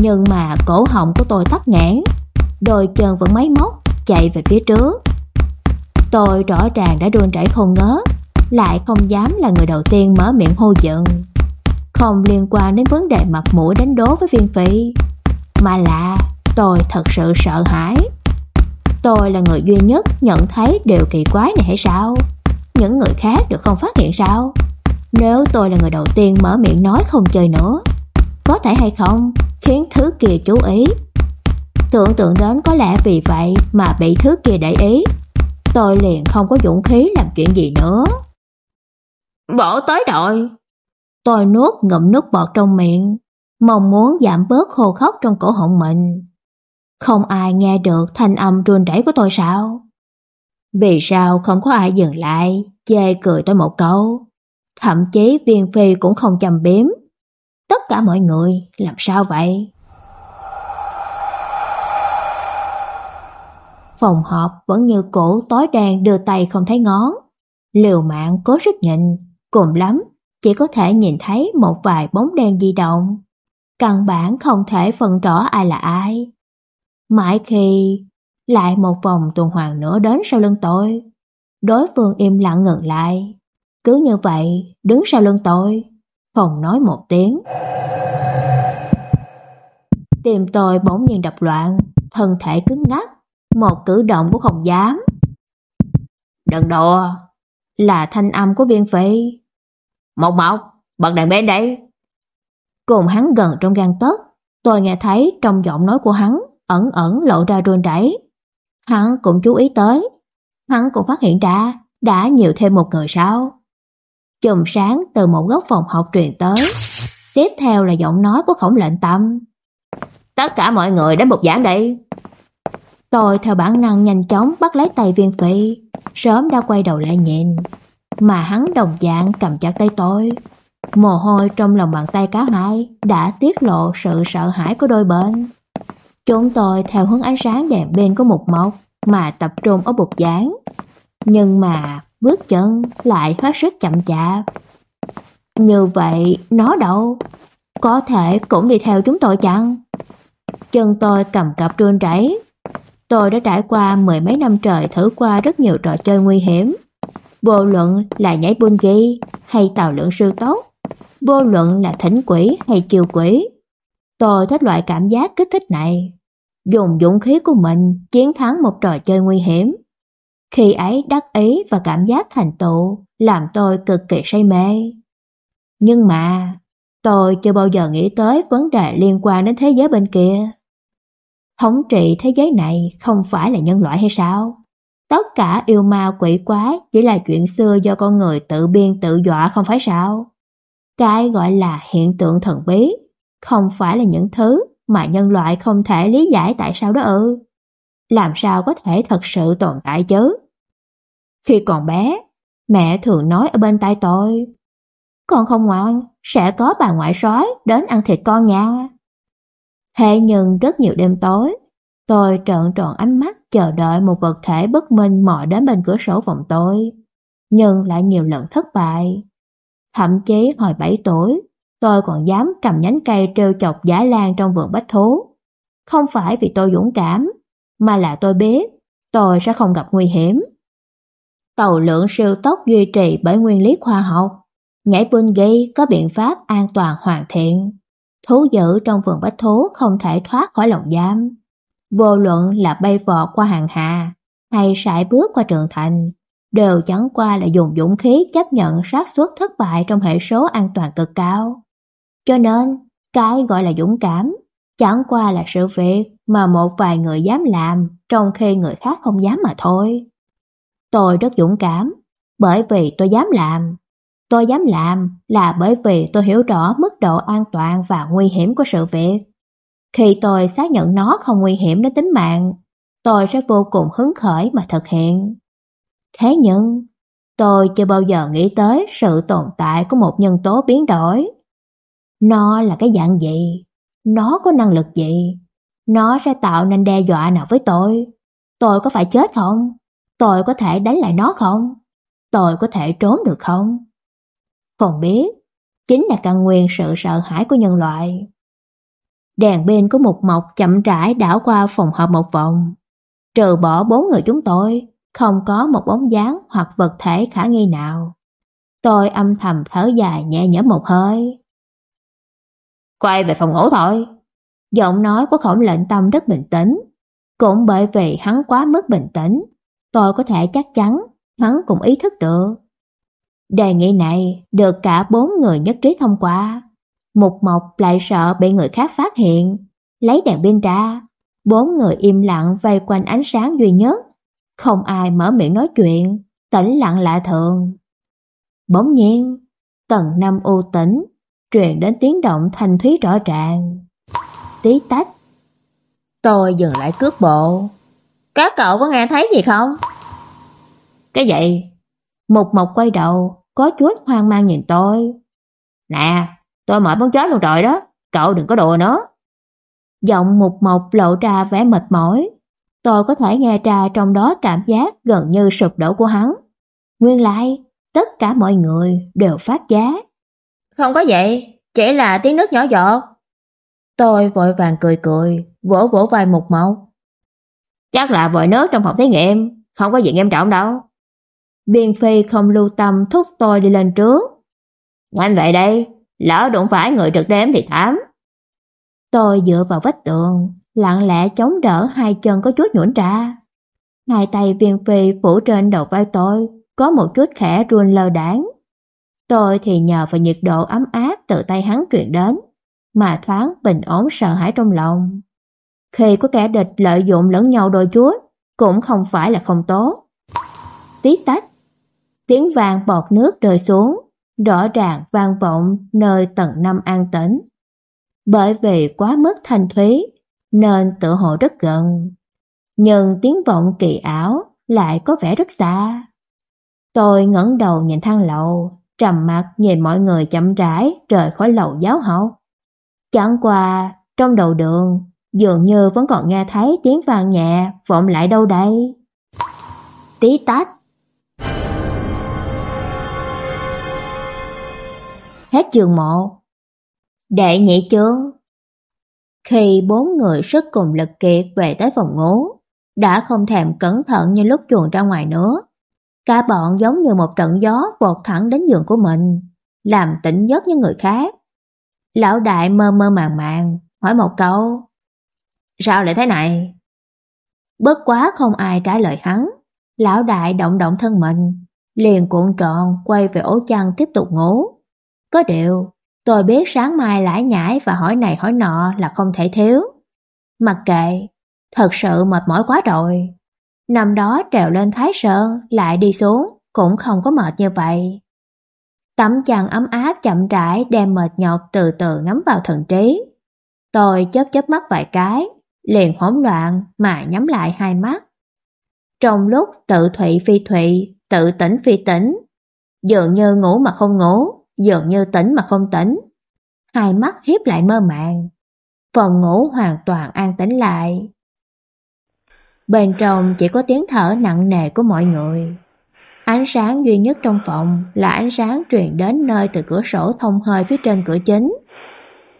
Nhưng mà cổ họng của tôi tắt nghẽn. đôi chân vẫn máy móc chạy về phía trước. Tôi rõ ràng đã run rẩy không ngớ lại không dám là người đầu tiên mở miệng hô giận. Không liên quan đến vấn đề mặt mũi đánh đố với viên phi, mà là tôi thật sự sợ hãi. Tôi là người duy nhất nhận thấy điều kỳ quái này hay sao? Những người khác được không phát hiện sao? Nếu tôi là người đầu tiên mở miệng nói không chơi nữa, có thể hay không khiến thứ kia chú ý. Tưởng tượng đến có lẽ vì vậy mà bị thứ kia để ý, tôi liền không có dũng khí làm chuyện gì nữa. Bỏ tới rồi. Tôi nuốt ngụm nước bọt trong miệng, mong muốn giảm bớt khô khóc trong cổ họng mình. Không ai nghe được thanh âm run rẩy của tôi sao? Vì sao không có ai dừng lại, chê cười tôi một câu? Thậm chí viên phi cũng không chầm biếm. Tất cả mọi người làm sao vậy? Phòng họp vẫn như cũ tối đen đưa tay không thấy ngón. Liều mạng cố sức nhịn cùng lắm chỉ có thể nhìn thấy một vài bóng đen di động. Căn bản không thể phân rõ ai là ai. Mãi khi lại một vòng tuần hoàn nữa đến sau lưng tôi, đối phương im lặng ngừng lại. Cứ như vậy, đứng sau lưng tôi, phòng nói một tiếng. Tim tôi bỗng nhiên đập loạn, thân thể cứng ngắc, một cử động cũng không dám. Đừng đùa, là thanh âm của viên phi. Mộc Mộc, bật đèn bên đây. Cùng hắn gần trong gan tấc, tôi nghe thấy trong giọng nói của hắn ẩn ẩn lộ ra run rẩy. Hắn cũng chú ý tới, hắn cũng phát hiện ra đã nhiều thêm một người sao. Chùm sáng từ một góc phòng học truyền tới. Tiếp theo là giọng nói của khổng lệnh tâm. Tất cả mọi người đến một giảng đây. Tôi theo bản năng nhanh chóng bắt lấy tay viên phi, sớm đã quay đầu lại nhìn. Mà hắn đồng dạng cầm chặt tay tôi. Mồ hôi trong lòng bàn tay cá hai đã tiết lộ sự sợ hãi của đôi bên. Chúng tôi theo hướng ánh sáng đèn bên của một mộc mà tập trung ở bục giảng. Nhưng mà bước chân lại hết sức chậm chạp. Như vậy, nó đâu? Có thể cũng đi theo chúng tôi chăng? Chân tôi cầm cặp run rẩy. Tôi đã trải qua mười mấy năm trời thử qua rất nhiều trò chơi nguy hiểm. Vô luận là nhảy bungee hay tàu lượn siêu tốc, vô luận là thỉnh quỷ hay chiều quỷ. Tôi thích loại cảm giác kích thích này. Dùng dũng khí của mình chiến thắng một trò chơi nguy hiểm khi ấy đắc ý và cảm giác thành tựu làm tôi cực kỳ say mê. Nhưng mà, tôi chưa bao giờ nghĩ tới vấn đề liên quan đến thế giới bên kia. Thống trị thế giới này không phải là nhân loại hay sao? Tất cả yêu ma quỷ quái chỉ là chuyện xưa do con người tự biên tự dọa không phải sao? Cái gọi là hiện tượng thần bí không phải là những thứ mà nhân loại không thể lý giải tại sao đó ư làm sao có thể thật sự tồn tại chứ? Khi còn bé, mẹ thường nói ở bên tai tôi, con không ngoan, sẽ có bà ngoại sói đến ăn thịt con nha. Thế nhưng rất nhiều đêm tối, tôi trợn tròn ánh mắt chờ đợi một vật thể bất minh mò đến bên cửa sổ phòng tôi, nhưng lại nhiều lần thất bại. Thậm chí hồi 7 tuổi, tôi còn dám cầm nhánh cây trêu chọc giả lan trong vườn bách thú. Không phải vì tôi dũng cảm, mà là tôi biết tôi sẽ không gặp nguy hiểm. Tàu lượng siêu tốc duy trì bởi nguyên lý khoa học, nhảy bungee có biện pháp an toàn hoàn thiện. Thú dữ trong vườn bách thú không thể thoát khỏi lồng giam. Vô luận là bay vọt qua hàng hà hay sải bước qua trường thành, đều chẳng qua là dùng dũng khí chấp nhận xác suất thất bại trong hệ số an toàn cực cao. Cho nên, cái gọi là dũng cảm chẳng qua là sự việc mà một vài người dám làm trong khi người khác không dám mà thôi. Tôi rất dũng cảm, bởi vì tôi dám làm. Tôi dám làm là bởi vì tôi hiểu rõ mức độ an toàn và nguy hiểm của sự việc. Khi tôi xác nhận nó không nguy hiểm đến tính mạng, tôi sẽ vô cùng hứng khởi mà thực hiện. Thế nhưng, tôi chưa bao giờ nghĩ tới sự tồn tại của một nhân tố biến đổi. Nó là cái dạng gì? Nó có năng lực gì? Nó sẽ tạo nên đe dọa nào với tôi? Tôi có phải chết không? Tôi có thể đánh lại nó không? Tôi có thể trốn được không? Không biết, chính là căn nguyên sự sợ hãi của nhân loại. Đèn pin của một mộc chậm rãi đảo qua phòng họp một vòng. Trừ bỏ bốn người chúng tôi, không có một bóng dáng hoặc vật thể khả nghi nào. Tôi âm thầm thở dài nhẹ nhõm một hơi. Quay về phòng ngủ thôi. Giọng nói của khổng lệnh tâm rất bình tĩnh. Cũng bởi vì hắn quá mức bình tĩnh, tôi có thể chắc chắn hắn cũng ý thức được. Đề nghị này được cả bốn người nhất trí thông qua. Mục Mộc lại sợ bị người khác phát hiện, lấy đèn pin ra. Bốn người im lặng vây quanh ánh sáng duy nhất, không ai mở miệng nói chuyện, tĩnh lặng lạ thường. Bỗng nhiên, tầng năm u tĩnh, truyền đến tiếng động thanh thúy rõ ràng. Tí tách. Tôi dừng lại cước bộ. Các cậu có nghe thấy gì không? Cái gì? Mục Mộc quay đầu, có chút hoang mang nhìn tôi. Nè, tôi mỏi muốn chết luôn rồi đó, cậu đừng có đùa nữa. Giọng Mục Mộc lộ ra vẻ mệt mỏi. Tôi có thể nghe ra trong đó cảm giác gần như sụp đổ của hắn. Nguyên lại, tất cả mọi người đều phát giá. Không có vậy, chỉ là tiếng nước nhỏ giọt. Tôi vội vàng cười cười, vỗ vỗ vai Mục Mộc. Chắc là vội nước trong phòng thí nghiệm, không có gì nghiêm trọng đâu. Biên Phi không lưu tâm thúc tôi đi lên trước. Nhanh vậy đây, lỡ đụng phải người trực đếm thì thảm. Tôi dựa vào vách tường, lặng lẽ chống đỡ hai chân có chút nhũn ra. Hai tay Viên Phi phủ trên đầu vai tôi, có một chút khẽ run lơ đáng Tôi thì nhờ vào nhiệt độ ấm áp từ tay hắn truyền đến, mà thoáng bình ổn sợ hãi trong lòng. Khi có kẻ địch lợi dụng lẫn nhau đôi chút, cũng không phải là không tốt. Tí tách, Tiếng vàng bọt nước rơi xuống, rõ ràng vang vọng nơi tầng năm an tĩnh. Bởi vì quá mức thanh thúy, nên tự hồ rất gần. Nhưng tiếng vọng kỳ ảo lại có vẻ rất xa. Tôi ngẩng đầu nhìn thang lầu, trầm mặt nhìn mọi người chậm rãi rời khỏi lầu giáo học. Chẳng qua, trong đầu đường, dường như vẫn còn nghe thấy tiếng vang nhẹ vọng lại đâu đây. Tí tách, Hết trường mộ Đệ nhị chương Khi bốn người sức cùng lực kiệt về tới phòng ngủ, đã không thèm cẩn thận như lúc chuồn ra ngoài nữa. Cả bọn giống như một trận gió vọt thẳng đến giường của mình, làm tỉnh giấc những người khác. Lão đại mơ mơ màng màng, hỏi một câu. Sao lại thế này? Bất quá không ai trả lời hắn. Lão đại động động thân mình, liền cuộn tròn quay về ổ chăn tiếp tục ngủ. Có điều, tôi biết sáng mai lãi nhãi và hỏi này hỏi nọ là không thể thiếu. Mặc kệ, thật sự mệt mỏi quá rồi. Năm đó trèo lên Thái Sơn lại đi xuống cũng không có mệt như vậy. Tấm chăn ấm áp chậm rãi đem mệt nhọc từ từ ngắm vào thần trí. Tôi chớp chớp mắt vài cái, liền hỗn loạn mà nhắm lại hai mắt. Trong lúc tự thụy phi thụy, tự tỉnh phi tỉnh, dường như ngủ mà không ngủ, dường như tỉnh mà không tỉnh. Hai mắt hiếp lại mơ màng. Phòng ngủ hoàn toàn an tĩnh lại. Bên trong chỉ có tiếng thở nặng nề của mọi người. Ánh sáng duy nhất trong phòng là ánh sáng truyền đến nơi từ cửa sổ thông hơi phía trên cửa chính.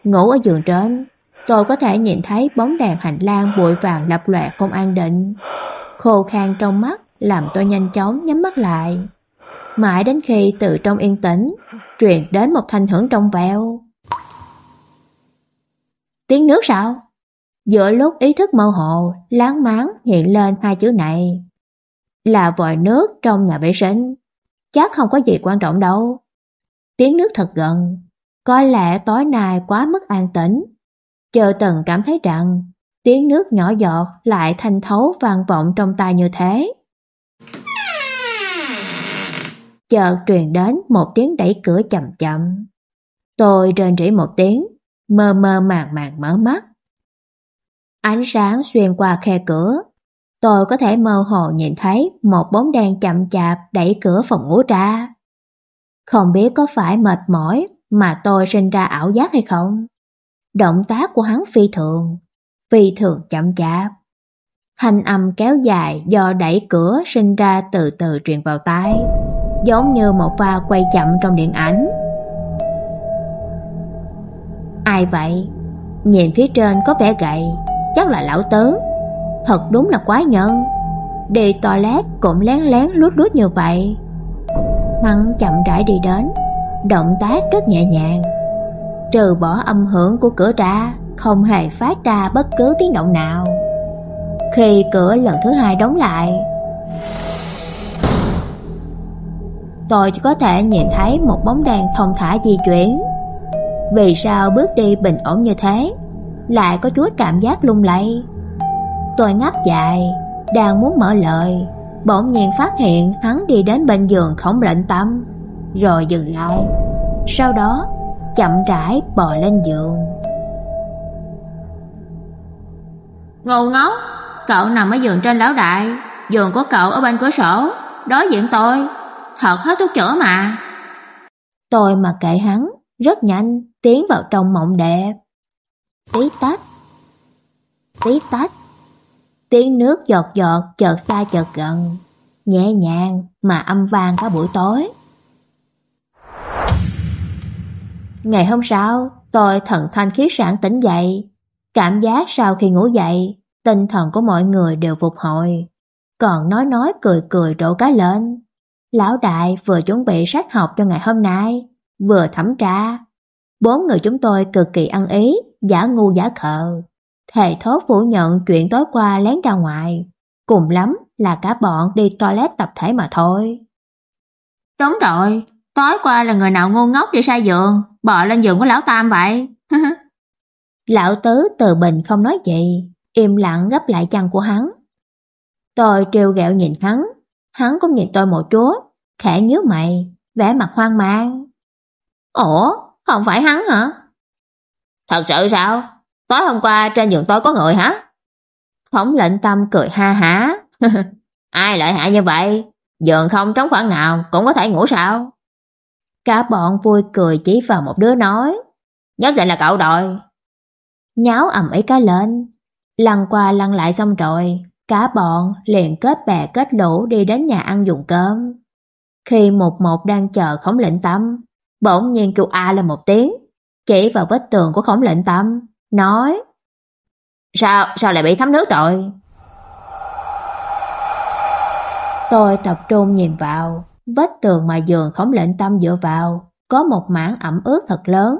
Ngủ ở giường trên, tôi có thể nhìn thấy bóng đèn hành lang bụi vàng lập loạt không an định. Khô khan trong mắt làm tôi nhanh chóng nhắm mắt lại. Mãi đến khi từ trong yên tĩnh, truyền đến một thanh hưởng trong veo. Tiếng nước sao? Giữa lúc ý thức mơ hồ, láng máng hiện lên hai chữ này. Là vòi nước trong nhà vệ sinh. Chắc không có gì quan trọng đâu. Tiếng nước thật gần. Có lẽ tối nay quá mất an tĩnh. Chờ tần cảm thấy rằng tiếng nước nhỏ giọt lại thanh thấu vang vọng trong tai như thế. chợt truyền đến một tiếng đẩy cửa chậm chậm. Tôi rên rỉ một tiếng, mơ mơ màng màng mở mắt. Ánh sáng xuyên qua khe cửa, tôi có thể mơ hồ nhìn thấy một bóng đen chậm chạp đẩy cửa phòng ngủ ra. Không biết có phải mệt mỏi mà tôi sinh ra ảo giác hay không? Động tác của hắn phi thường, phi thường chậm chạp. Thanh âm kéo dài do đẩy cửa sinh ra từ từ truyền vào tai giống như một pha quay chậm trong điện ảnh. Ai vậy? Nhìn phía trên có vẻ gầy, chắc là lão tứ. Thật đúng là quái nhân. Đi toilet cũng lén lén lút lút như vậy. Măng chậm rãi đi đến, động tác rất nhẹ nhàng. Trừ bỏ âm hưởng của cửa ra, không hề phát ra bất cứ tiếng động nào. Khi cửa lần thứ hai đóng lại, tôi chỉ có thể nhìn thấy một bóng đèn thông thả di chuyển. Vì sao bước đi bình ổn như thế, lại có chút cảm giác lung lay. Tôi ngáp dài, đang muốn mở lời, bỗng nhiên phát hiện hắn đi đến bên giường khổng lệnh tâm, rồi dừng lại. Sau đó, chậm rãi bò lên giường. Ngu ngốc, cậu nằm ở giường trên lão đại, giường của cậu ở bên cửa sổ, đối diện tôi, thật hết thuốc chữa mà. Tôi mà kệ hắn, rất nhanh tiến vào trong mộng đẹp. Tí tách, tí tách, tiếng nước giọt giọt chợt xa chợt gần, nhẹ nhàng mà âm vang cả buổi tối. Ngày hôm sau, tôi thần thanh khí sản tỉnh dậy, cảm giác sau khi ngủ dậy, tinh thần của mọi người đều phục hồi, còn nói nói cười cười rộ cá lên. Lão đại vừa chuẩn bị sách học cho ngày hôm nay, vừa thẩm tra. Bốn người chúng tôi cực kỳ ăn ý, giả ngu giả khờ. Thề thốt phủ nhận chuyện tối qua lén ra ngoài, cùng lắm là cả bọn đi toilet tập thể mà thôi. Đúng rồi, tối qua là người nào ngu ngốc đi sai giường, bò lên giường của lão Tam vậy. [LAUGHS] lão Tứ từ bình không nói gì, im lặng gấp lại chăn của hắn. Tôi trêu ghẹo nhìn hắn, hắn cũng nhìn tôi một chút, khẽ nhíu mày, vẻ mặt hoang mang. "Ủa, không phải hắn hả?" "Thật sự sao? Tối hôm qua trên giường tôi có người hả?" Khổng Lệnh Tâm cười ha hả. [LAUGHS] "Ai lợi hại như vậy? Giường không trống khoảng nào cũng có thể ngủ sao?" Cả bọn vui cười chỉ vào một đứa nói, "Nhất định là cậu rồi." Nháo ầm ĩ cá lên, lăn qua lăn lại xong rồi, cả bọn liền kết bè kết lũ đi đến nhà ăn dùng cơm. Khi một một đang chờ khổng lệnh tâm, bỗng nhiên kêu a lên một tiếng, chỉ vào vết tường của khổng lệnh tâm, nói Sao, sao lại bị thấm nước rồi? Tôi tập trung nhìn vào, vết tường mà giường khổng lệnh tâm dựa vào, có một mảng ẩm ướt thật lớn.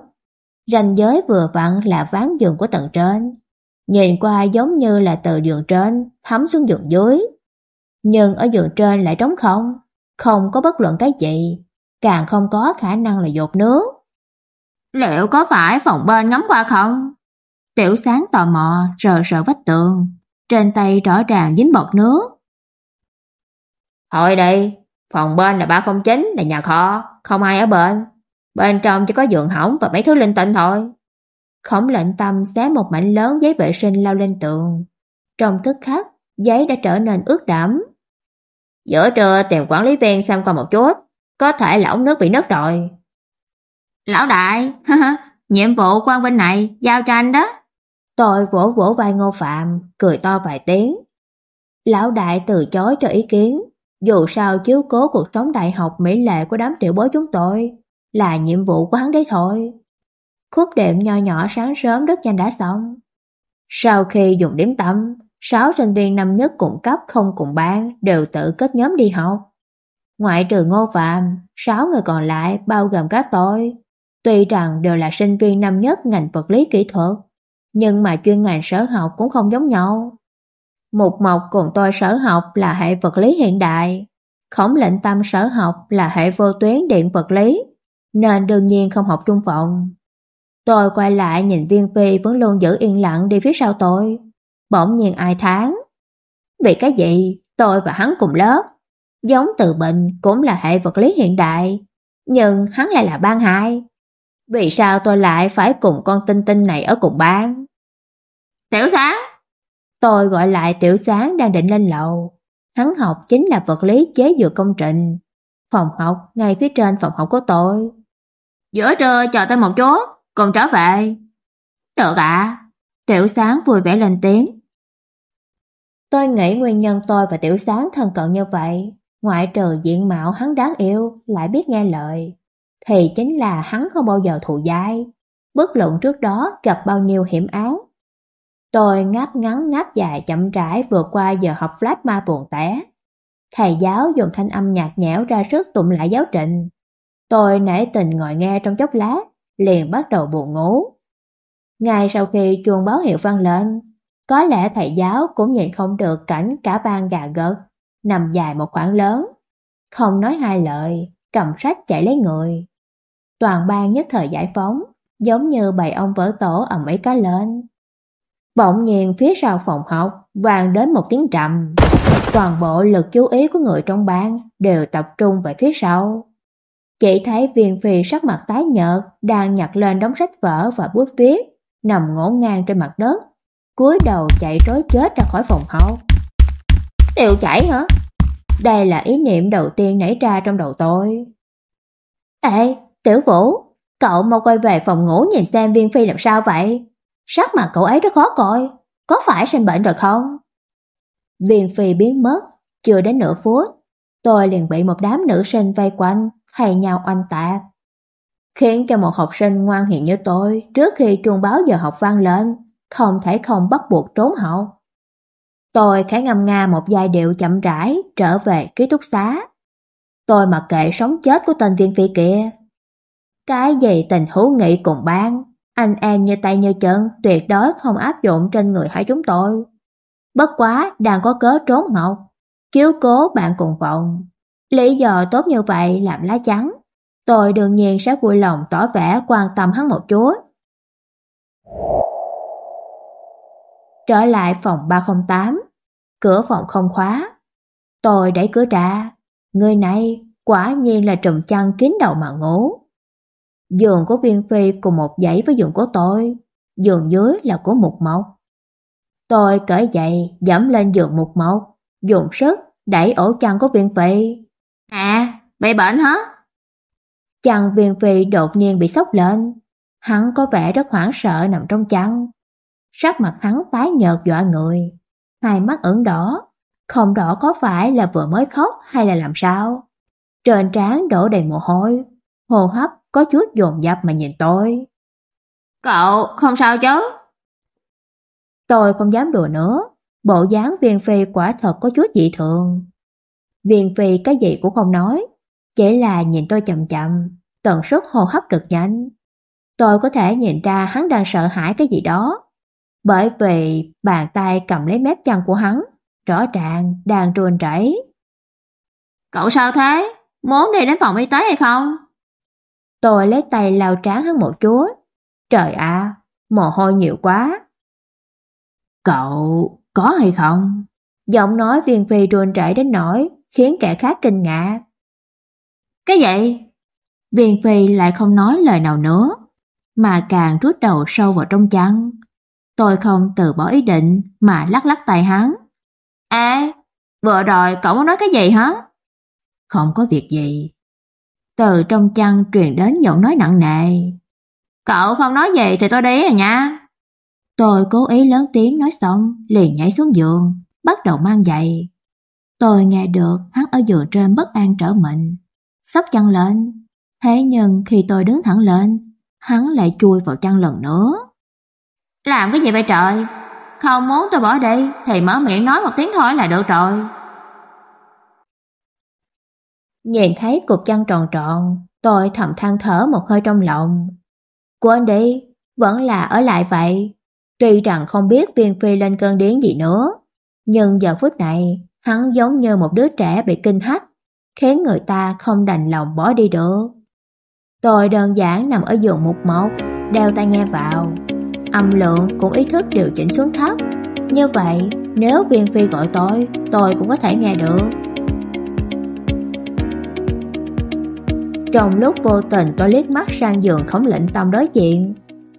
Ranh giới vừa vặn là ván giường của tầng trên. Nhìn qua giống như là từ giường trên thấm xuống giường dưới. Nhưng ở giường trên lại trống không, không có bất luận cái gì, càng không có khả năng là dột nước. Liệu có phải phòng bên ngắm qua không? Tiểu sáng tò mò sờ sờ vách tường, trên tay rõ ràng dính bọt nước. Thôi đi, phòng bên là 309 là nhà kho, không ai ở bên. Bên trong chỉ có giường hỏng và mấy thứ linh tinh thôi. Khổng lệnh tâm xé một mảnh lớn giấy vệ sinh lao lên tường. Trong tức khắc, giấy đã trở nên ướt đẫm. Giữa trưa tìm quản lý viên xem qua một chút, có thể là ống nước bị nứt rồi. Lão đại, [LAUGHS] nhiệm vụ quan bên này, giao cho anh đó. Tôi vỗ vỗ vai Ngô Phạm, cười to vài tiếng. Lão đại từ chối cho ý kiến, dù sao chiếu cố cuộc sống đại học mỹ lệ của đám tiểu bối chúng tôi là nhiệm vụ của hắn đấy thôi. Khúc đệm nho nhỏ sáng sớm rất nhanh đã xong. Sau khi dùng điểm tâm, sáu sinh viên năm nhất cùng cấp không cùng ban đều tự kết nhóm đi học. Ngoại trừ Ngô Phạm, sáu người còn lại bao gồm các tôi. Tuy rằng đều là sinh viên năm nhất ngành vật lý kỹ thuật, nhưng mà chuyên ngành sở học cũng không giống nhau. Mục Mộc cùng tôi sở học là hệ vật lý hiện đại, Khổng lệnh tâm sở học là hệ vô tuyến điện vật lý, nên đương nhiên không học trung vọng Tôi quay lại nhìn viên phi vẫn luôn giữ yên lặng đi phía sau tôi. Bỗng nhiên ai tháng. Vì cái gì, tôi và hắn cùng lớp. Giống từ bệnh cũng là hệ vật lý hiện đại, nhưng hắn lại là ban hai. Vì sao tôi lại phải cùng con tinh tinh này ở cùng ban? Tiểu sáng! Tôi gọi lại tiểu sáng đang định lên lầu. Hắn học chính là vật lý chế dược công trình. Phòng học ngay phía trên phòng học của tôi. Giữa trưa chờ tôi một chút, cùng trở về. Được ạ. Tiểu sáng vui vẻ lên tiếng. Tôi nghĩ nguyên nhân tôi và Tiểu sáng thân cận như vậy, ngoại trừ diện mạo hắn đáng yêu, lại biết nghe lời, thì chính là hắn không bao giờ thù dai. bất luận trước đó gặp bao nhiêu hiểm án. Tôi ngáp ngắn ngáp dài chậm rãi vượt qua giờ học flash ma buồn tẻ. Thầy giáo dùng thanh âm nhạt nhẽo ra sức tụng lại giáo trình. Tôi nể tình ngồi nghe trong chốc lát, liền bắt đầu buồn ngủ. Ngay sau khi chuông báo hiệu vang lên, có lẽ thầy giáo cũng nhìn không được cảnh cả ban gà gật, nằm dài một khoảng lớn, không nói hai lời, cầm sách chạy lấy người. Toàn ban nhất thời giải phóng, giống như bầy ông vỡ tổ ầm ĩ cá lên. Bỗng nhiên phía sau phòng học vang đến một tiếng trầm. Toàn bộ lực chú ý của người trong ban đều tập trung về phía sau. Chỉ thấy Viên Phi sắc mặt tái nhợt đang nhặt lên đống sách vở và bút viết, nằm ngổn ngang trên mặt đất, cúi đầu chạy trối chết ra khỏi phòng học. Tiêu chảy hả? Đây là ý niệm đầu tiên nảy ra trong đầu tôi. Ê, Tiểu Vũ, cậu mau quay về phòng ngủ nhìn xem Viên Phi làm sao vậy? Sắc mặt cậu ấy rất khó coi, có phải sinh bệnh rồi không? Viên Phi biến mất, chưa đến nửa phút, tôi liền bị một đám nữ sinh vây quanh, thầy nhau oanh tạc. Khiến cho một học sinh ngoan hiền như tôi, trước khi chuông báo giờ học vang lên, không thể không bắt buộc trốn học. Tôi khẽ ngâm nga một giai điệu chậm rãi trở về ký túc xá. Tôi mặc kệ sống chết của tên viên phi kia. Cái gì tình hữu nghị cùng ban, anh em như tay như chân tuyệt đối không áp dụng trên người hai chúng tôi. Bất quá đang có cớ trốn học, chiếu cố bạn cùng phòng. Lý do tốt như vậy làm lá chắn. Tôi đương nhiên sẽ vui lòng tỏ vẻ quan tâm hắn một chút. Trở lại phòng 308, cửa phòng không khóa. Tôi đẩy cửa ra, người này quả nhiên là trùm chăn kín đầu mà ngủ. Giường của Viên Phi cùng một dãy với giường của tôi, giường dưới là của Mục Mộc. Tôi cởi giày, dẫm lên giường Mục Mộc, dùng sức đẩy ổ chăn của Viên Phi. À, bị bệnh hả? Chăn Viên Phi đột nhiên bị sốc lên, hắn có vẻ rất hoảng sợ nằm trong chăn. Sắc mặt hắn tái nhợt dọa người, hai mắt ửng đỏ, không rõ có phải là vừa mới khóc hay là làm sao. Trên trán đổ đầy mồ hôi, hô hấp có chút dồn dập mà nhìn tôi. Cậu không sao chứ? Tôi không dám đùa nữa, bộ dáng viên phi quả thật có chút dị thường. Viên phi cái gì cũng không nói, chỉ là nhìn tôi chậm chậm, tần suất hô hấp cực nhanh. Tôi có thể nhìn ra hắn đang sợ hãi cái gì đó, bởi vì bàn tay cầm lấy mép chân của hắn, rõ ràng đang run rẩy. Cậu sao thế? Muốn đi đến phòng y tế hay không? Tôi lấy tay lau trán hắn một chút. Trời ạ, mồ hôi nhiều quá. Cậu có hay không? Giọng nói viên phi run rẩy đến nỗi khiến kẻ khác kinh ngạc. Cái gì? Viên phi lại không nói lời nào nữa, mà càng rút đầu sâu vào trong chăn. Tôi không từ bỏ ý định mà lắc lắc tay hắn. À, vừa rồi cậu muốn nói cái gì hả? Không có việc gì. Từ trong chăn truyền đến giọng nói nặng nề. Cậu không nói gì thì tôi đi à nha. Tôi cố ý lớn tiếng nói xong, liền nhảy xuống giường, bắt đầu mang giày. Tôi nghe được hắn ở giường trên bất an trở mình, sắp chăn lên. Thế nhưng khi tôi đứng thẳng lên, hắn lại chui vào chăn lần nữa. Làm cái gì vậy trời? Không muốn tôi bỏ đi thì mở miệng nói một tiếng thôi là được rồi. Nhìn thấy cục chăn tròn tròn, tôi thầm than thở một hơi trong lòng. Quên đi, vẫn là ở lại vậy. Tuy rằng không biết viên phi lên cơn điến gì nữa, nhưng giờ phút này, hắn giống như một đứa trẻ bị kinh hách, khiến người ta không đành lòng bỏ đi được. Tôi đơn giản nằm ở giường một mộc, đeo tai nghe vào. Âm lượng cũng ý thức điều chỉnh xuống thấp. Như vậy, nếu viên phi gọi tôi, tôi cũng có thể nghe được. Trong lúc vô tình tôi liếc mắt sang giường khổng lệnh tâm đối diện.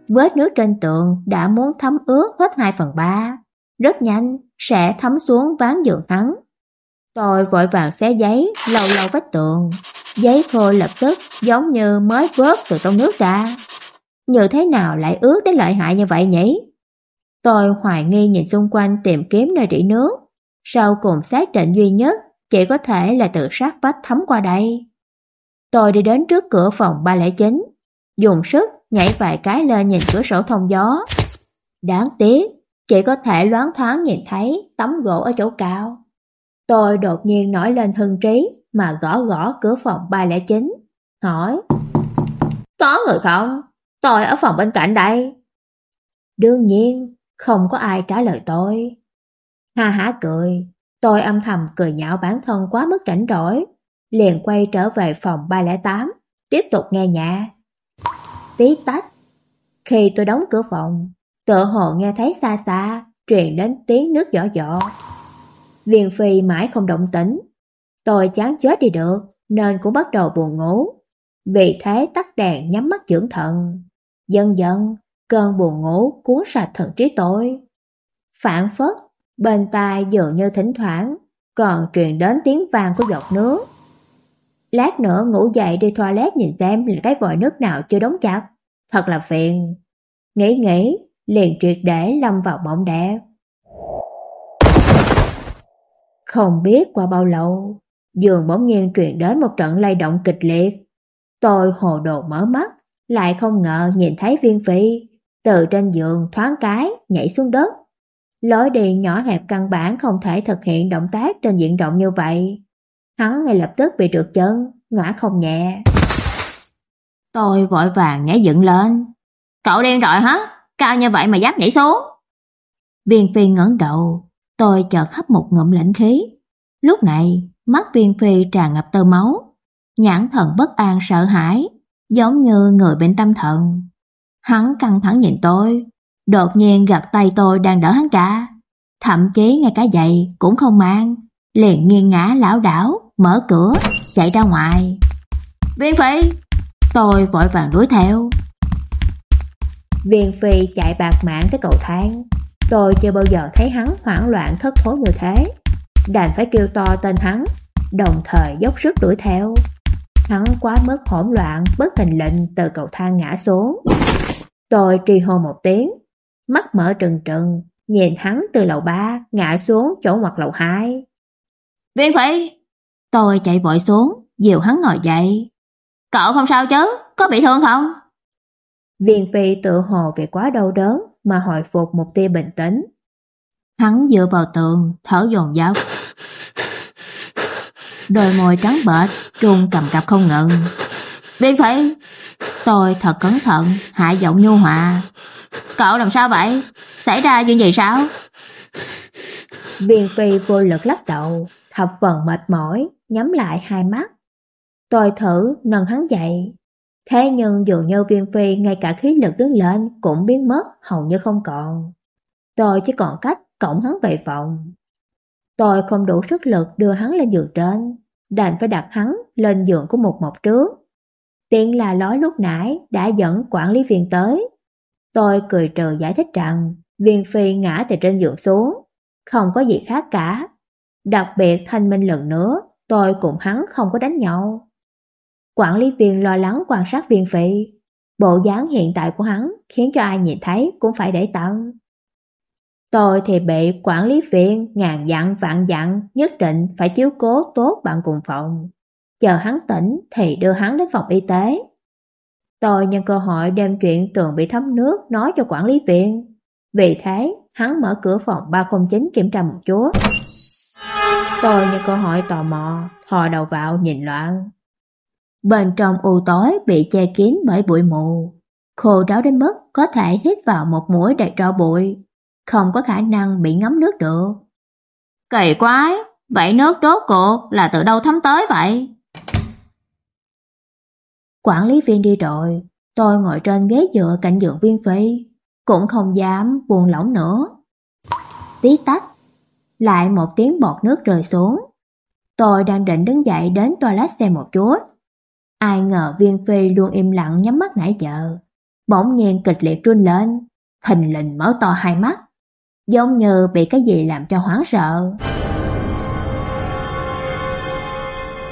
Vết nước trên tường đã muốn thấm ướt hết 2 phần 3. Rất nhanh, sẽ thấm xuống ván giường hắn. Tôi vội vàng xé giấy, lâu lâu vách tường. Giấy khô lập tức giống như mới vớt từ trong nước ra. Như thế nào lại ướt đến lợi hại như vậy nhỉ? Tôi hoài nghi nhìn xung quanh tìm kiếm nơi rỉ nước. Sau cùng xác định duy nhất chỉ có thể là từ sát vách thấm qua đây. Tôi đi đến trước cửa phòng 309, dùng sức nhảy vài cái lên nhìn cửa sổ thông gió. Đáng tiếc, chỉ có thể loáng thoáng nhìn thấy tấm gỗ ở chỗ cao. Tôi đột nhiên nổi lên hưng trí mà gõ gõ cửa phòng 309, hỏi: "Có người không? Tôi ở phòng bên cạnh đây." Đương nhiên, không có ai trả lời tôi. Ha hả cười, tôi âm thầm cười nhạo bản thân quá mức rảnh rỗi, liền quay trở về phòng 308, tiếp tục nghe nhạc. Tí tách. Khi tôi đóng cửa phòng, tựa hồ nghe thấy xa xa truyền đến tiếng nước giỏ giọ. Viên Phi mãi không động tĩnh, tôi chán chết đi được nên cũng bắt đầu buồn ngủ. Vì thế tắt đèn nhắm mắt dưỡng thận. Dần dần, cơn buồn ngủ cuốn sạch thần trí tôi. Phản phất, bên tai dường như thỉnh thoảng còn truyền đến tiếng vang của giọt nước. Lát nữa ngủ dậy đi toilet nhìn xem là cái vòi nước nào chưa đóng chặt. Thật là phiền. Nghĩ nghĩ, liền triệt để lâm vào mộng đẹp. Không biết qua bao lâu, giường bỗng nhiên truyền đến một trận lay động kịch liệt. Tôi hồ đồ mở mắt, lại không ngờ nhìn thấy viên phi, từ trên giường thoáng cái nhảy xuống đất. Lối đi nhỏ hẹp căn bản không thể thực hiện động tác trên diện rộng như vậy. Hắn ngay lập tức bị trượt chân, ngã không nhẹ. Tôi vội vàng nhảy dựng lên. Cậu điên rồi hả? Cao như vậy mà dám nhảy xuống? Viên Phi ngẩng đầu, tôi chợt hấp một ngụm lãnh khí. Lúc này, mắt Viên Phi tràn ngập tơ máu, nhãn thần bất an sợ hãi, giống như người bệnh tâm thần. Hắn căng thẳng nhìn tôi, đột nhiên gật tay tôi đang đỡ hắn ra, thậm chí ngay cả giày cũng không mang, liền nghiêng ngã lão đảo, mở cửa, chạy ra ngoài. "Viên Phi!" Tôi vội vàng đuổi theo. Viên Phi chạy bạc mạng tới cầu thang, tôi chưa bao giờ thấy hắn hoảng loạn thất thố như thế, đành phải kêu to tên hắn, đồng thời dốc sức đuổi theo. Hắn quá mức hỗn loạn, bất thình lình từ cầu thang ngã xuống. Tôi trì hô một tiếng, mắt mở trừng trừng, nhìn hắn từ lầu 3 ngã xuống chỗ ngoặt lầu 2. "Viên Phi!" Tôi chạy vội xuống, dìu hắn ngồi dậy. "Cậu không sao chứ? Có bị thương không?" Viên Phi tự hồ vì quá đau đớn mà hồi phục một tia bình tĩnh. Hắn dựa vào tường, thở dồn dập. Đôi môi trắng bệch, run cầm cập không ngừng. "Viên Phi!" Tôi thật cẩn thận, hạ giọng nhu hòa. "Cậu làm sao vậy? Xảy ra chuyện gì sao?" Viên Phi vô lực lắc đầu, thập phần mệt mỏi, nhắm lại hai mắt. Tôi thử nâng hắn dậy, thế nhưng dường như Viên Phi ngay cả khí lực đứng lên cũng biến mất, hầu như không còn. Tôi chỉ còn cách cổng hắn về phòng. Tôi không đủ sức lực đưa hắn lên giường trên, đành phải đặt hắn lên giường của một mộc trước. Tiện là lối lúc nãy đã dẫn quản lý viên tới. Tôi cười trừ giải thích rằng viên phi ngã từ trên giường xuống, không có gì khác cả. Đặc biệt thanh minh lần nữa, tôi cùng hắn không có đánh nhau. Quản lý viên lo lắng quan sát viên phi. Bộ dáng hiện tại của hắn khiến cho ai nhìn thấy cũng phải để tâm. Tôi thì bị quản lý viên ngàn dặn vạn dặn nhất định phải chiếu cố tốt bạn cùng phòng. Chờ hắn tỉnh thì đưa hắn đến phòng y tế. Tôi nhân cơ hội đem chuyện tường bị thấm nước nói cho quản lý viên. Vì thế, hắn mở cửa phòng 309 kiểm tra một chút. Tôi nhân cơ hội tò mò, thò đầu vào nhìn loạn. Bên trong u tối bị che kín bởi bụi mù, khô ráo đến mức có thể hít vào một mũi đầy tro bụi, không có khả năng bị ngấm nước được. Kỳ quái, vậy nước đốt cuộc là từ đâu thấm tới vậy? Quản lý viên đi rồi, tôi ngồi trên ghế dựa cạnh giường viên phi, cũng không dám buồn lỏng nữa. Tí tách, lại một tiếng bọt nước rơi xuống. Tôi đang định đứng dậy đến toilet xem một chút. Ai ngờ viên phi luôn im lặng nhắm mắt nãy giờ. Bỗng nhiên kịch liệt run lên, thình lình mở to hai mắt, giống như bị cái gì làm cho hoảng sợ.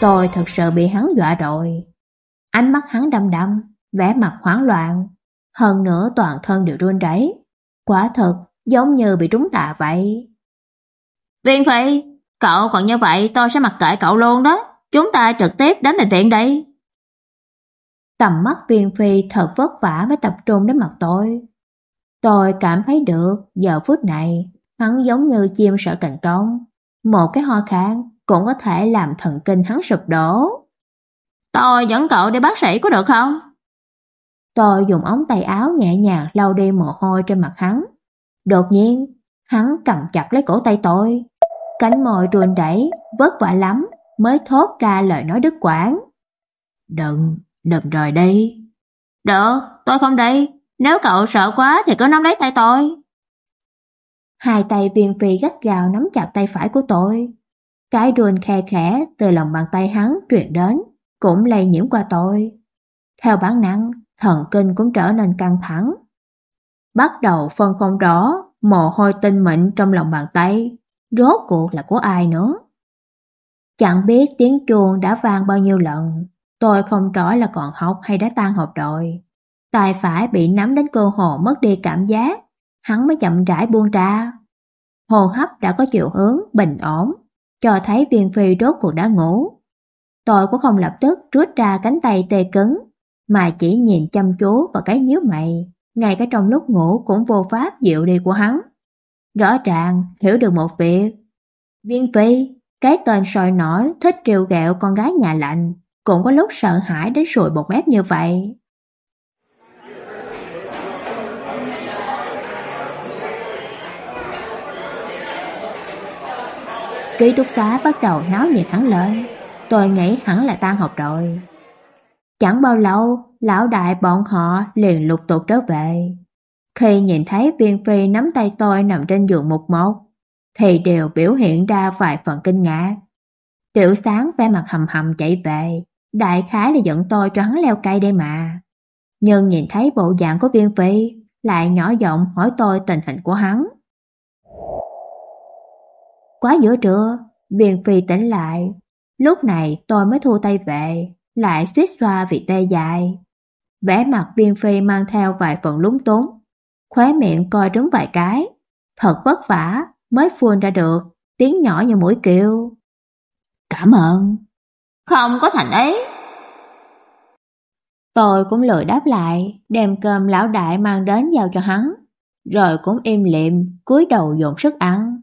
Tôi thật sự bị hắn dọa rồi. Ánh mắt hắn đăm đăm, vẻ mặt hoảng loạn, hơn nữa toàn thân đều run rẩy, quả thật giống như bị trúng tạ vậy. Viên Phi, cậu còn như vậy tôi sẽ mặc kệ cậu luôn đó, chúng ta trực tiếp đến bệnh viện đi. Tầm mắt Viên Phi thật vất vả mới tập trung đến mặt tôi. Tôi cảm thấy được, giờ phút này, hắn giống như chim sợ cành công. Một cái ho khan cũng có thể làm thần kinh hắn sụp đổ. Tôi dẫn cậu đi bác sĩ có được không? Tôi dùng ống tay áo nhẹ nhàng lau đi mồ hôi trên mặt hắn. Đột nhiên, hắn cầm chặt lấy cổ tay tôi. Cánh môi run rẩy, vất vả lắm mới thốt ra lời nói đứt quãng. "Đừng, đừng rời đi." "Được, tôi không đi, nếu cậu sợ quá thì cứ nắm lấy tay tôi." Hai tay Viên Phi gắt gào nắm chặt tay phải của tôi. Cái run khe khẽ từ lòng bàn tay hắn truyền đến, cũng lây nhiễm qua tôi. Theo bản năng, thần kinh cũng trở nên căng thẳng. Bắt đầu phân không rõ mồ hôi tinh mịn trong lòng bàn tay, rốt cuộc là của ai nữa. Chẳng biết tiếng chuông đã vang bao nhiêu lần, tôi không rõ là còn học hay đã tan học rồi. Tài phải bị nắm đến cơ hồ mất đi cảm giác, hắn mới chậm rãi buông ra. Hồ hấp đã có chiều hướng bình ổn, cho thấy Viên Phi rốt cuộc đã ngủ. Tôi cũng không lập tức rút ra cánh tay tê cứng, mà chỉ nhìn chăm chú vào cái nhíu mày, ngay cả trong lúc ngủ cũng vô pháp dịu đi của hắn. Rõ ràng hiểu được một việc. Viên Phi, cái tên sôi nổi thích trêu ghẹo con gái nhà lạnh, cũng có lúc sợ hãi đến sùi bột mép như vậy. Ký túc xá bắt đầu náo nhiệt hẳn lên, tôi nghĩ hẳn là tan học rồi. Chẳng bao lâu, lão đại bọn họ liền lục tục trở về. Khi nhìn thấy viên phi nắm tay tôi nằm trên giường một một, thì đều biểu hiện ra vài phần kinh ngạc. Tiểu sáng vẻ mặt hầm hầm chạy về, đại khái là giận tôi cho hắn leo cây đây mà. Nhưng nhìn thấy bộ dạng của viên phi, lại nhỏ giọng hỏi tôi tình hình của hắn. Quá giữa trưa, viên phi tỉnh lại. Lúc này tôi mới thu tay về, lại suýt xoa vì tê dài. Vẻ mặt viên phi mang theo vài phần lúng túng, khóe miệng coi trúng vài cái. Thật vất vả mới phun ra được, tiếng nhỏ như mũi kêu. Cảm ơn. Không có thành ý. Tôi cũng lười đáp lại, đem cơm lão đại mang đến giao cho hắn, rồi cũng im lìm, cúi đầu dồn sức ăn.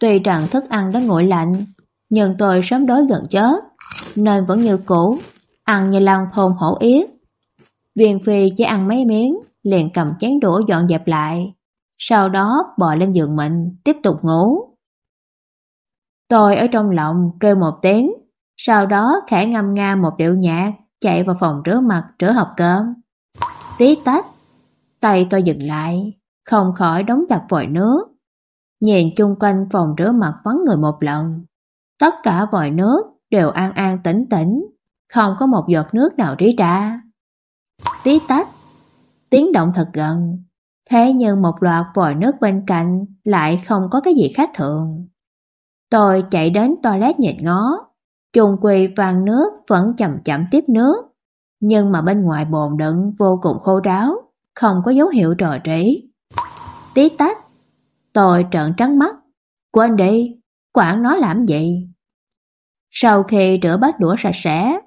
Tuy rằng thức ăn đã nguội lạnh, nhưng tôi sớm đói gần chết, nên vẫn như cũ, ăn như lăng thôn hổ yết. Viên Phi chỉ ăn mấy miếng, liền cầm chén đũa dọn dẹp lại, sau đó bò lên giường mình, tiếp tục ngủ. Tôi ở trong lòng kêu một tiếng, sau đó khẽ ngâm nga một điệu nhạc, chạy vào phòng rửa mặt rửa hộp cơm. Tí tách, tay tôi dừng lại, không khỏi đóng chặt vòi nước. Nhìn chung quanh phòng rửa mặt vắng người một lần, tất cả vòi nước đều an an tĩnh tĩnh, không có một giọt nước nào rỉ ra. Tí tách, tiếng động thật gần, thế nhưng một loạt vòi nước bên cạnh lại không có cái gì khác thường. Tôi chạy đến toilet nhìn ngó, chung quỳ vàng nước vẫn chậm chậm tiếp nước, nhưng mà bên ngoài bồn đựng vô cùng khô ráo, không có dấu hiệu trò trĩ. Tí tách, tôi trợn trắng mắt, quên đi, quản nó làm gì? Sau khi rửa bát đũa sạch sẽ,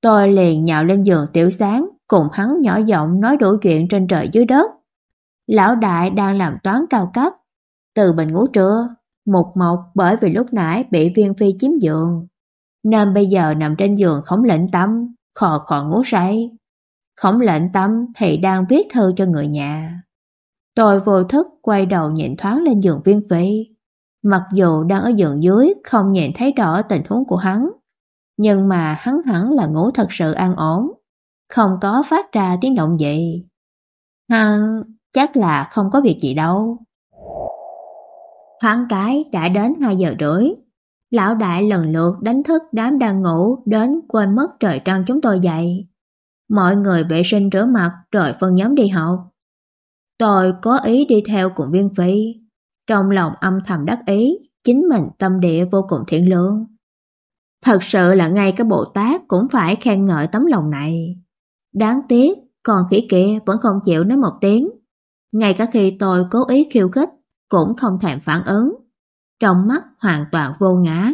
tôi liền nhào lên giường tiểu sáng cùng hắn nhỏ giọng nói đủ chuyện trên trời dưới đất. Lão đại đang làm toán cao cấp, từ bệnh ngủ trưa, một mộc bởi vì lúc nãy bị viên phi chiếm giường, nên bây giờ nằm trên giường khổng lệnh tâm, khò khò ngủ say. Khổng lệnh tâm thì đang viết thư cho người nhà. Tôi vô thức quay đầu nhìn thoáng lên giường viên phi. Mặc dù đang ở giường dưới không nhìn thấy rõ tình huống của hắn, nhưng mà hắn hẳn là ngủ thật sự an ổn, không có phát ra tiếng động gì. Hắn chắc là không có việc gì đâu. Thoáng cái đã đến 2 giờ rưỡi. Lão đại lần lượt đánh thức đám đang ngủ đến quên mất trời trăng chúng tôi dậy. Mọi người vệ sinh rửa mặt rồi phân nhóm đi học. Tôi có ý đi theo cùng viên phi. Trong lòng âm thầm đắc ý, chính mình tâm địa vô cùng thiện lương. Thật sự là ngay cái Bồ Tát cũng phải khen ngợi tấm lòng này. Đáng tiếc, còn khỉ kia vẫn không chịu nói một tiếng. Ngay cả khi tôi cố ý khiêu khích, cũng không thèm phản ứng. Trong mắt hoàn toàn vô ngã.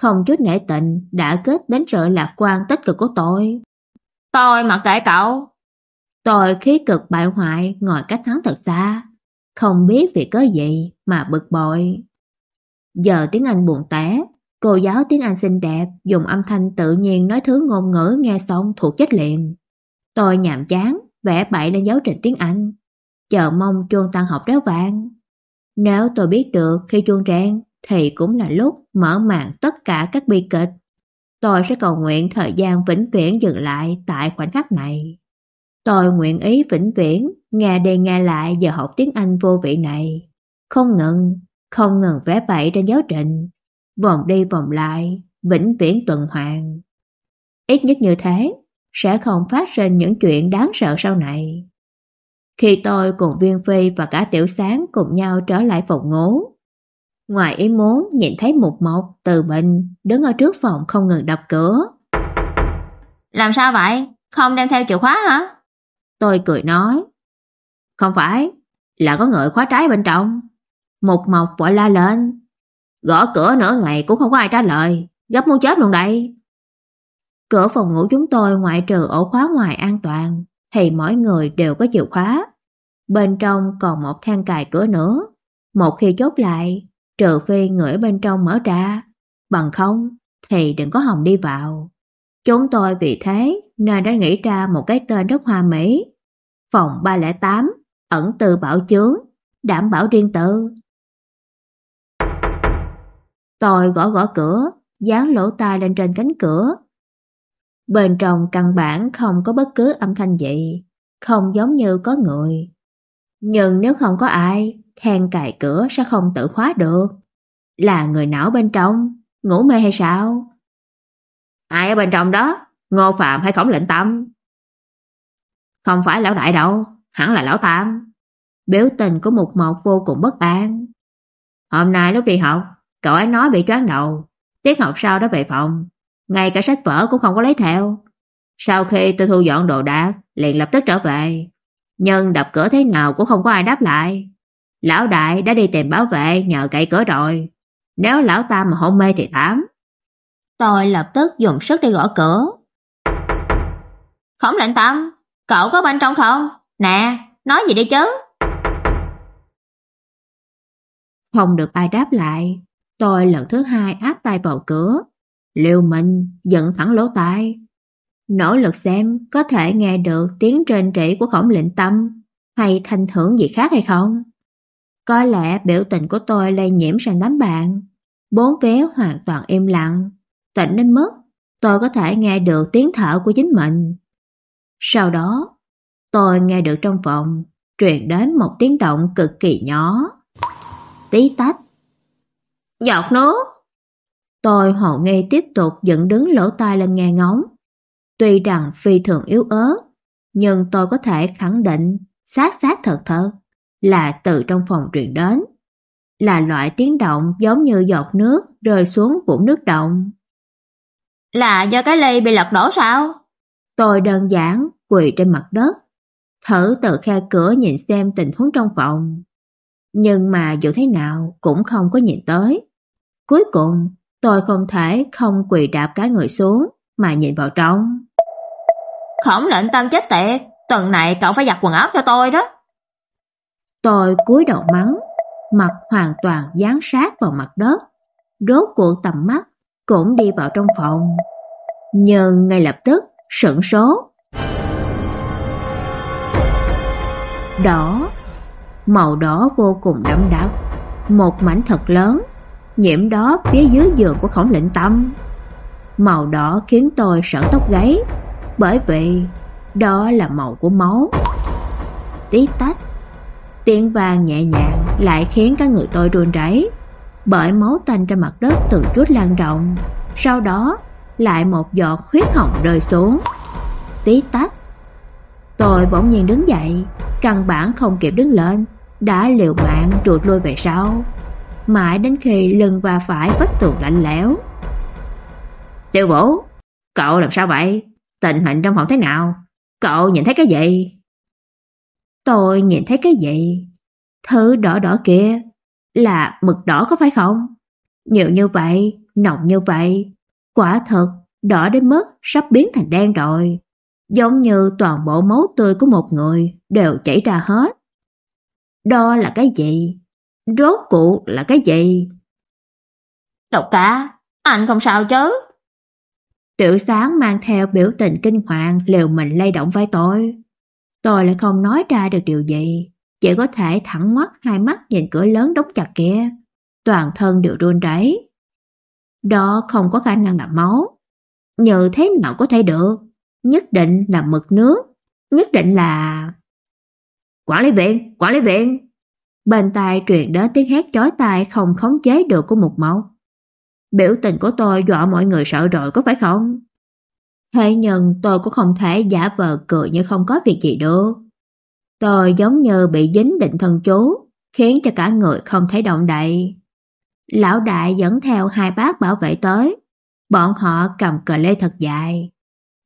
Không chút nể tình đã kết đến sự lạc quan tích cực của tôi. Tôi mặc kệ cậu. Tôi khí cực bại hoại ngồi cách hắn thật xa, không biết vì cớ gì mà bực bội. Giờ tiếng Anh buồn tẻ, cô giáo tiếng Anh xinh đẹp dùng âm thanh tự nhiên nói thứ ngôn ngữ nghe xong thuộc chết liền. Tôi nhàm chán, vẽ bậy lên giáo trình tiếng Anh, chờ mong chuông tan học réo vang. Nếu tôi biết được khi chuông rang thì cũng là lúc mở màn tất cả các bi kịch. Tôi sẽ cầu nguyện thời gian vĩnh viễn dừng lại tại khoảnh khắc này. Tôi nguyện ý vĩnh viễn nghe đi nghe lại giờ học tiếng Anh vô vị này, không ngừng, không ngừng vẽ bậy trên giáo trình, vòng đi vòng lại, vĩnh viễn tuần hoàn. Ít nhất như thế, sẽ không phát sinh những chuyện đáng sợ sau này. Khi tôi cùng Viên Phi và cả Tiểu Sáng cùng nhau trở lại phòng ngủ, ngoài ý muốn nhìn thấy Mục Mộc từ bệnh đứng ở trước phòng không ngừng đập cửa. Làm sao vậy? Không đem theo chìa khóa hả? Tôi cười nói, không phải, là có người khóa trái bên trong. Mục Mộc vội la lên, gõ cửa nửa ngày cũng không có ai trả lời, gấp muốn chết luôn đây. Cửa phòng ngủ chúng tôi ngoại trừ ổ khóa ngoài an toàn, thì mỗi người đều có chìa khóa. Bên trong còn một then cài cửa nữa. Một khi chốt lại, trừ phi người ở bên trong mở ra, bằng không thì đừng có hòng đi vào. Chúng tôi vì thế nên đã nghĩ ra một cái tên rất hoa mỹ. Phòng 308, ẩn từ bảo chướng, đảm bảo riêng tư. Tôi gõ gõ cửa, dán lỗ tai lên trên cánh cửa, Bên trong căn bản không có bất cứ âm thanh gì, không giống như có người. Nhưng nếu không có ai, then cài cửa sẽ không tự khóa được. Là người não bên trong, ngủ mê hay sao? Ai ở bên trong đó? Ngô Phạm hay Khổng Lệnh Tâm? Không phải lão đại đâu, hẳn là lão Tam. Biểu tình của Mục Mộc vô cùng bất an. Hôm nay lúc đi học, cậu ấy nói bị choáng đầu, tiết học sau đó về phòng, ngay cả sách vở cũng không có lấy theo. Sau khi tôi thu dọn đồ đạc, liền lập tức trở về. Nhưng đập cửa thế nào cũng không có ai đáp lại. Lão đại đã đi tìm bảo vệ nhờ cậy cửa rồi. Nếu lão ta mà hôn mê thì thảm. Tôi lập tức dùng sức đi gõ cửa. Khổng lệnh tâm, cậu có bên trong không? Nè, nói gì đi chứ? Không được ai đáp lại, tôi lần thứ hai áp tay vào cửa. Liêu Minh giận thẳng lỗ tai, nỗ lực xem có thể nghe được tiếng trên trĩ của khổng lệnh tâm hay thanh thưởng gì khác hay không. Có lẽ biểu tình của tôi lây nhiễm sang đám bạn, bốn vé hoàn toàn im lặng, tĩnh đến mức tôi có thể nghe được tiếng thở của chính mình. Sau đó, tôi nghe được trong phòng truyền đến một tiếng động cực kỳ nhỏ. Tí tách. Giọt nước. Tôi hồ nghi tiếp tục dựng đứng lỗ tai lên nghe ngóng. Tuy rằng phi thường yếu ớt, nhưng tôi có thể khẳng định sát sát thật thật là từ trong phòng truyền đến. Là loại tiếng động giống như giọt nước rơi xuống vũng nước động. Là do cái ly bị lật đổ sao? Tôi đơn giản quỳ trên mặt đất, thử từ khe cửa nhìn xem tình huống trong phòng. Nhưng mà dù thế nào cũng không có nhìn tới. Cuối cùng, Tôi không thể không quỳ đạp cái người xuống mà nhìn vào trong. Khổng lệnh tâm chết tiệt, tuần này cậu phải giặt quần áo cho tôi đó. Tôi cúi đầu mắng, mặt hoàn toàn dán sát vào mặt đất, rốt cuộc tầm mắt cũng đi vào trong phòng. Nhưng ngay lập tức sửng số. Đỏ, màu đỏ vô cùng đậm đặc, một mảnh thật lớn nhiễm đó phía dưới giường của khổng lệnh tâm. Màu đỏ khiến tôi sợ tóc gáy, bởi vì đó là màu của máu. Tí tách, tiếng vàng nhẹ nhàng lại khiến các người tôi run rẩy, bởi máu tanh trên mặt đất từ chút lan rộng, sau đó lại một giọt huyết hồng rơi xuống. Tí tách. Tôi bỗng nhiên đứng dậy, căn bản không kịp đứng lên, đã liều mạng trượt lui về sau mãi đến khi lưng và phải vách tường lạnh lẽo. Tiêu Vũ, cậu làm sao vậy? Tình hình trong phòng thế nào? Cậu nhìn thấy cái gì? Tôi nhìn thấy cái gì? Thứ đỏ đỏ kia là mực đỏ có phải không? Nhiều như vậy, nồng như vậy, quả thật đỏ đến mức sắp biến thành đen rồi. giống như toàn bộ máu tươi của một người đều chảy ra hết. Đó là cái gì? Rốt cuộc là cái gì? Độc cả, anh không sao chứ? Tiểu sáng mang theo biểu tình kinh hoàng liều mình lay động vai tôi. Tôi lại không nói ra được điều gì, chỉ có thể thẳng mắt hai mắt nhìn cửa lớn đóng chặt kia, toàn thân đều run rẩy. Đó không có khả năng là máu. Như thế nào có thể được? Nhất định là mực nước, nhất định là Quản lý viện, quản lý viện. Bên tai truyền đến tiếng hét chói tai không khống chế được của một mẫu. Biểu tình của tôi dọa mọi người sợ rồi có phải không? Thế nhưng tôi cũng không thể giả vờ cười như không có việc gì được. Tôi giống như bị dính định thần chú, khiến cho cả người không thể động đậy. Lão đại dẫn theo hai bác bảo vệ tới, bọn họ cầm cờ lê thật dài.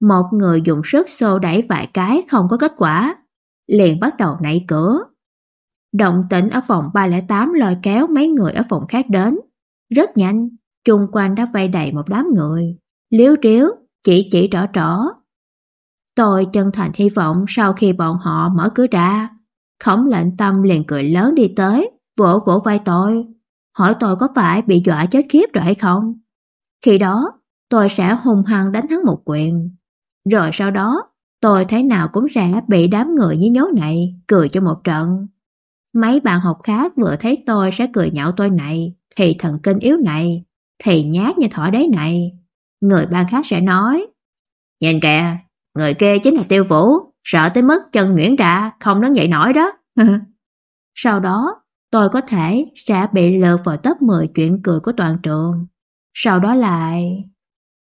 Một người dùng sức xô đẩy vài cái không có kết quả, liền bắt đầu nảy cửa. Động tĩnh ở phòng 308 lôi kéo mấy người ở phòng khác đến. Rất nhanh, chung quanh đã vây đầy một đám người, liếu riếu, chỉ chỉ rõ rõ Tôi chân thành hy vọng sau khi bọn họ mở cửa ra, khổng lệnh tâm liền cười lớn đi tới, vỗ vỗ vai tôi, hỏi tôi có phải bị dọa chết khiếp rồi hay không. Khi đó, tôi sẽ hung hăng đánh hắn một quyền. Rồi sau đó, tôi thế nào cũng sẽ bị đám người như nhố này cười cho một trận. Mấy bạn học khác vừa thấy tôi sẽ cười nhạo tôi này, thì thần kinh yếu này, thì nhát như thỏ đấy này. Người ban khác sẽ nói, nhìn kìa, người kia chính là tiêu vũ, sợ tới mức chân nguyễn ra, không đứng dậy nổi đó. [LAUGHS] Sau đó, tôi có thể sẽ bị lượt vào top 10 chuyện cười của toàn trường. Sau đó lại...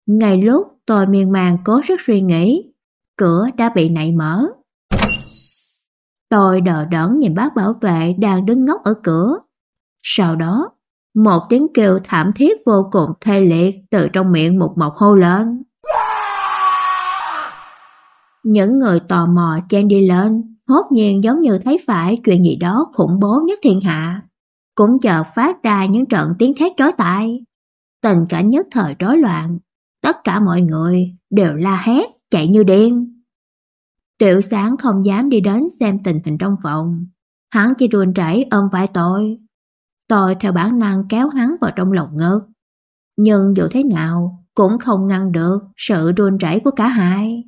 Ngay lúc tôi miên man cố sức suy nghĩ, cửa đã bị nảy mở. Tôi đờ đẫn nhìn bác bảo vệ đang đứng ngốc ở cửa. Sau đó, một tiếng kêu thảm thiết vô cùng thê liệt từ trong miệng một mộc hô lên. Những người tò mò chen đi lên, hốt nhiên giống như thấy phải chuyện gì đó khủng bố nhất thiên hạ. Cũng chờ phát ra những trận tiếng thét chói tai. Tình cảnh nhất thời rối loạn, tất cả mọi người đều la hét, chạy như điên. Tiểu sáng không dám đi đến xem tình hình trong phòng. Hắn chỉ ruồn rẩy ôm vai tôi. Tôi theo bản năng kéo hắn vào trong lòng ngực. Nhưng dù thế nào cũng không ngăn được sự ruồn rẩy của cả hai.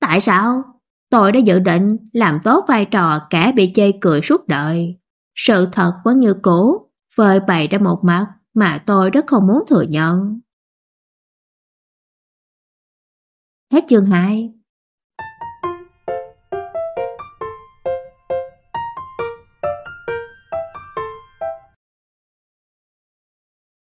Tại sao? Tôi đã dự định làm tốt vai trò kẻ bị chê cười suốt đời. Sự thật vẫn như cũ, phơi bày ra một mặt mà tôi rất không muốn thừa nhận. Hết chương 2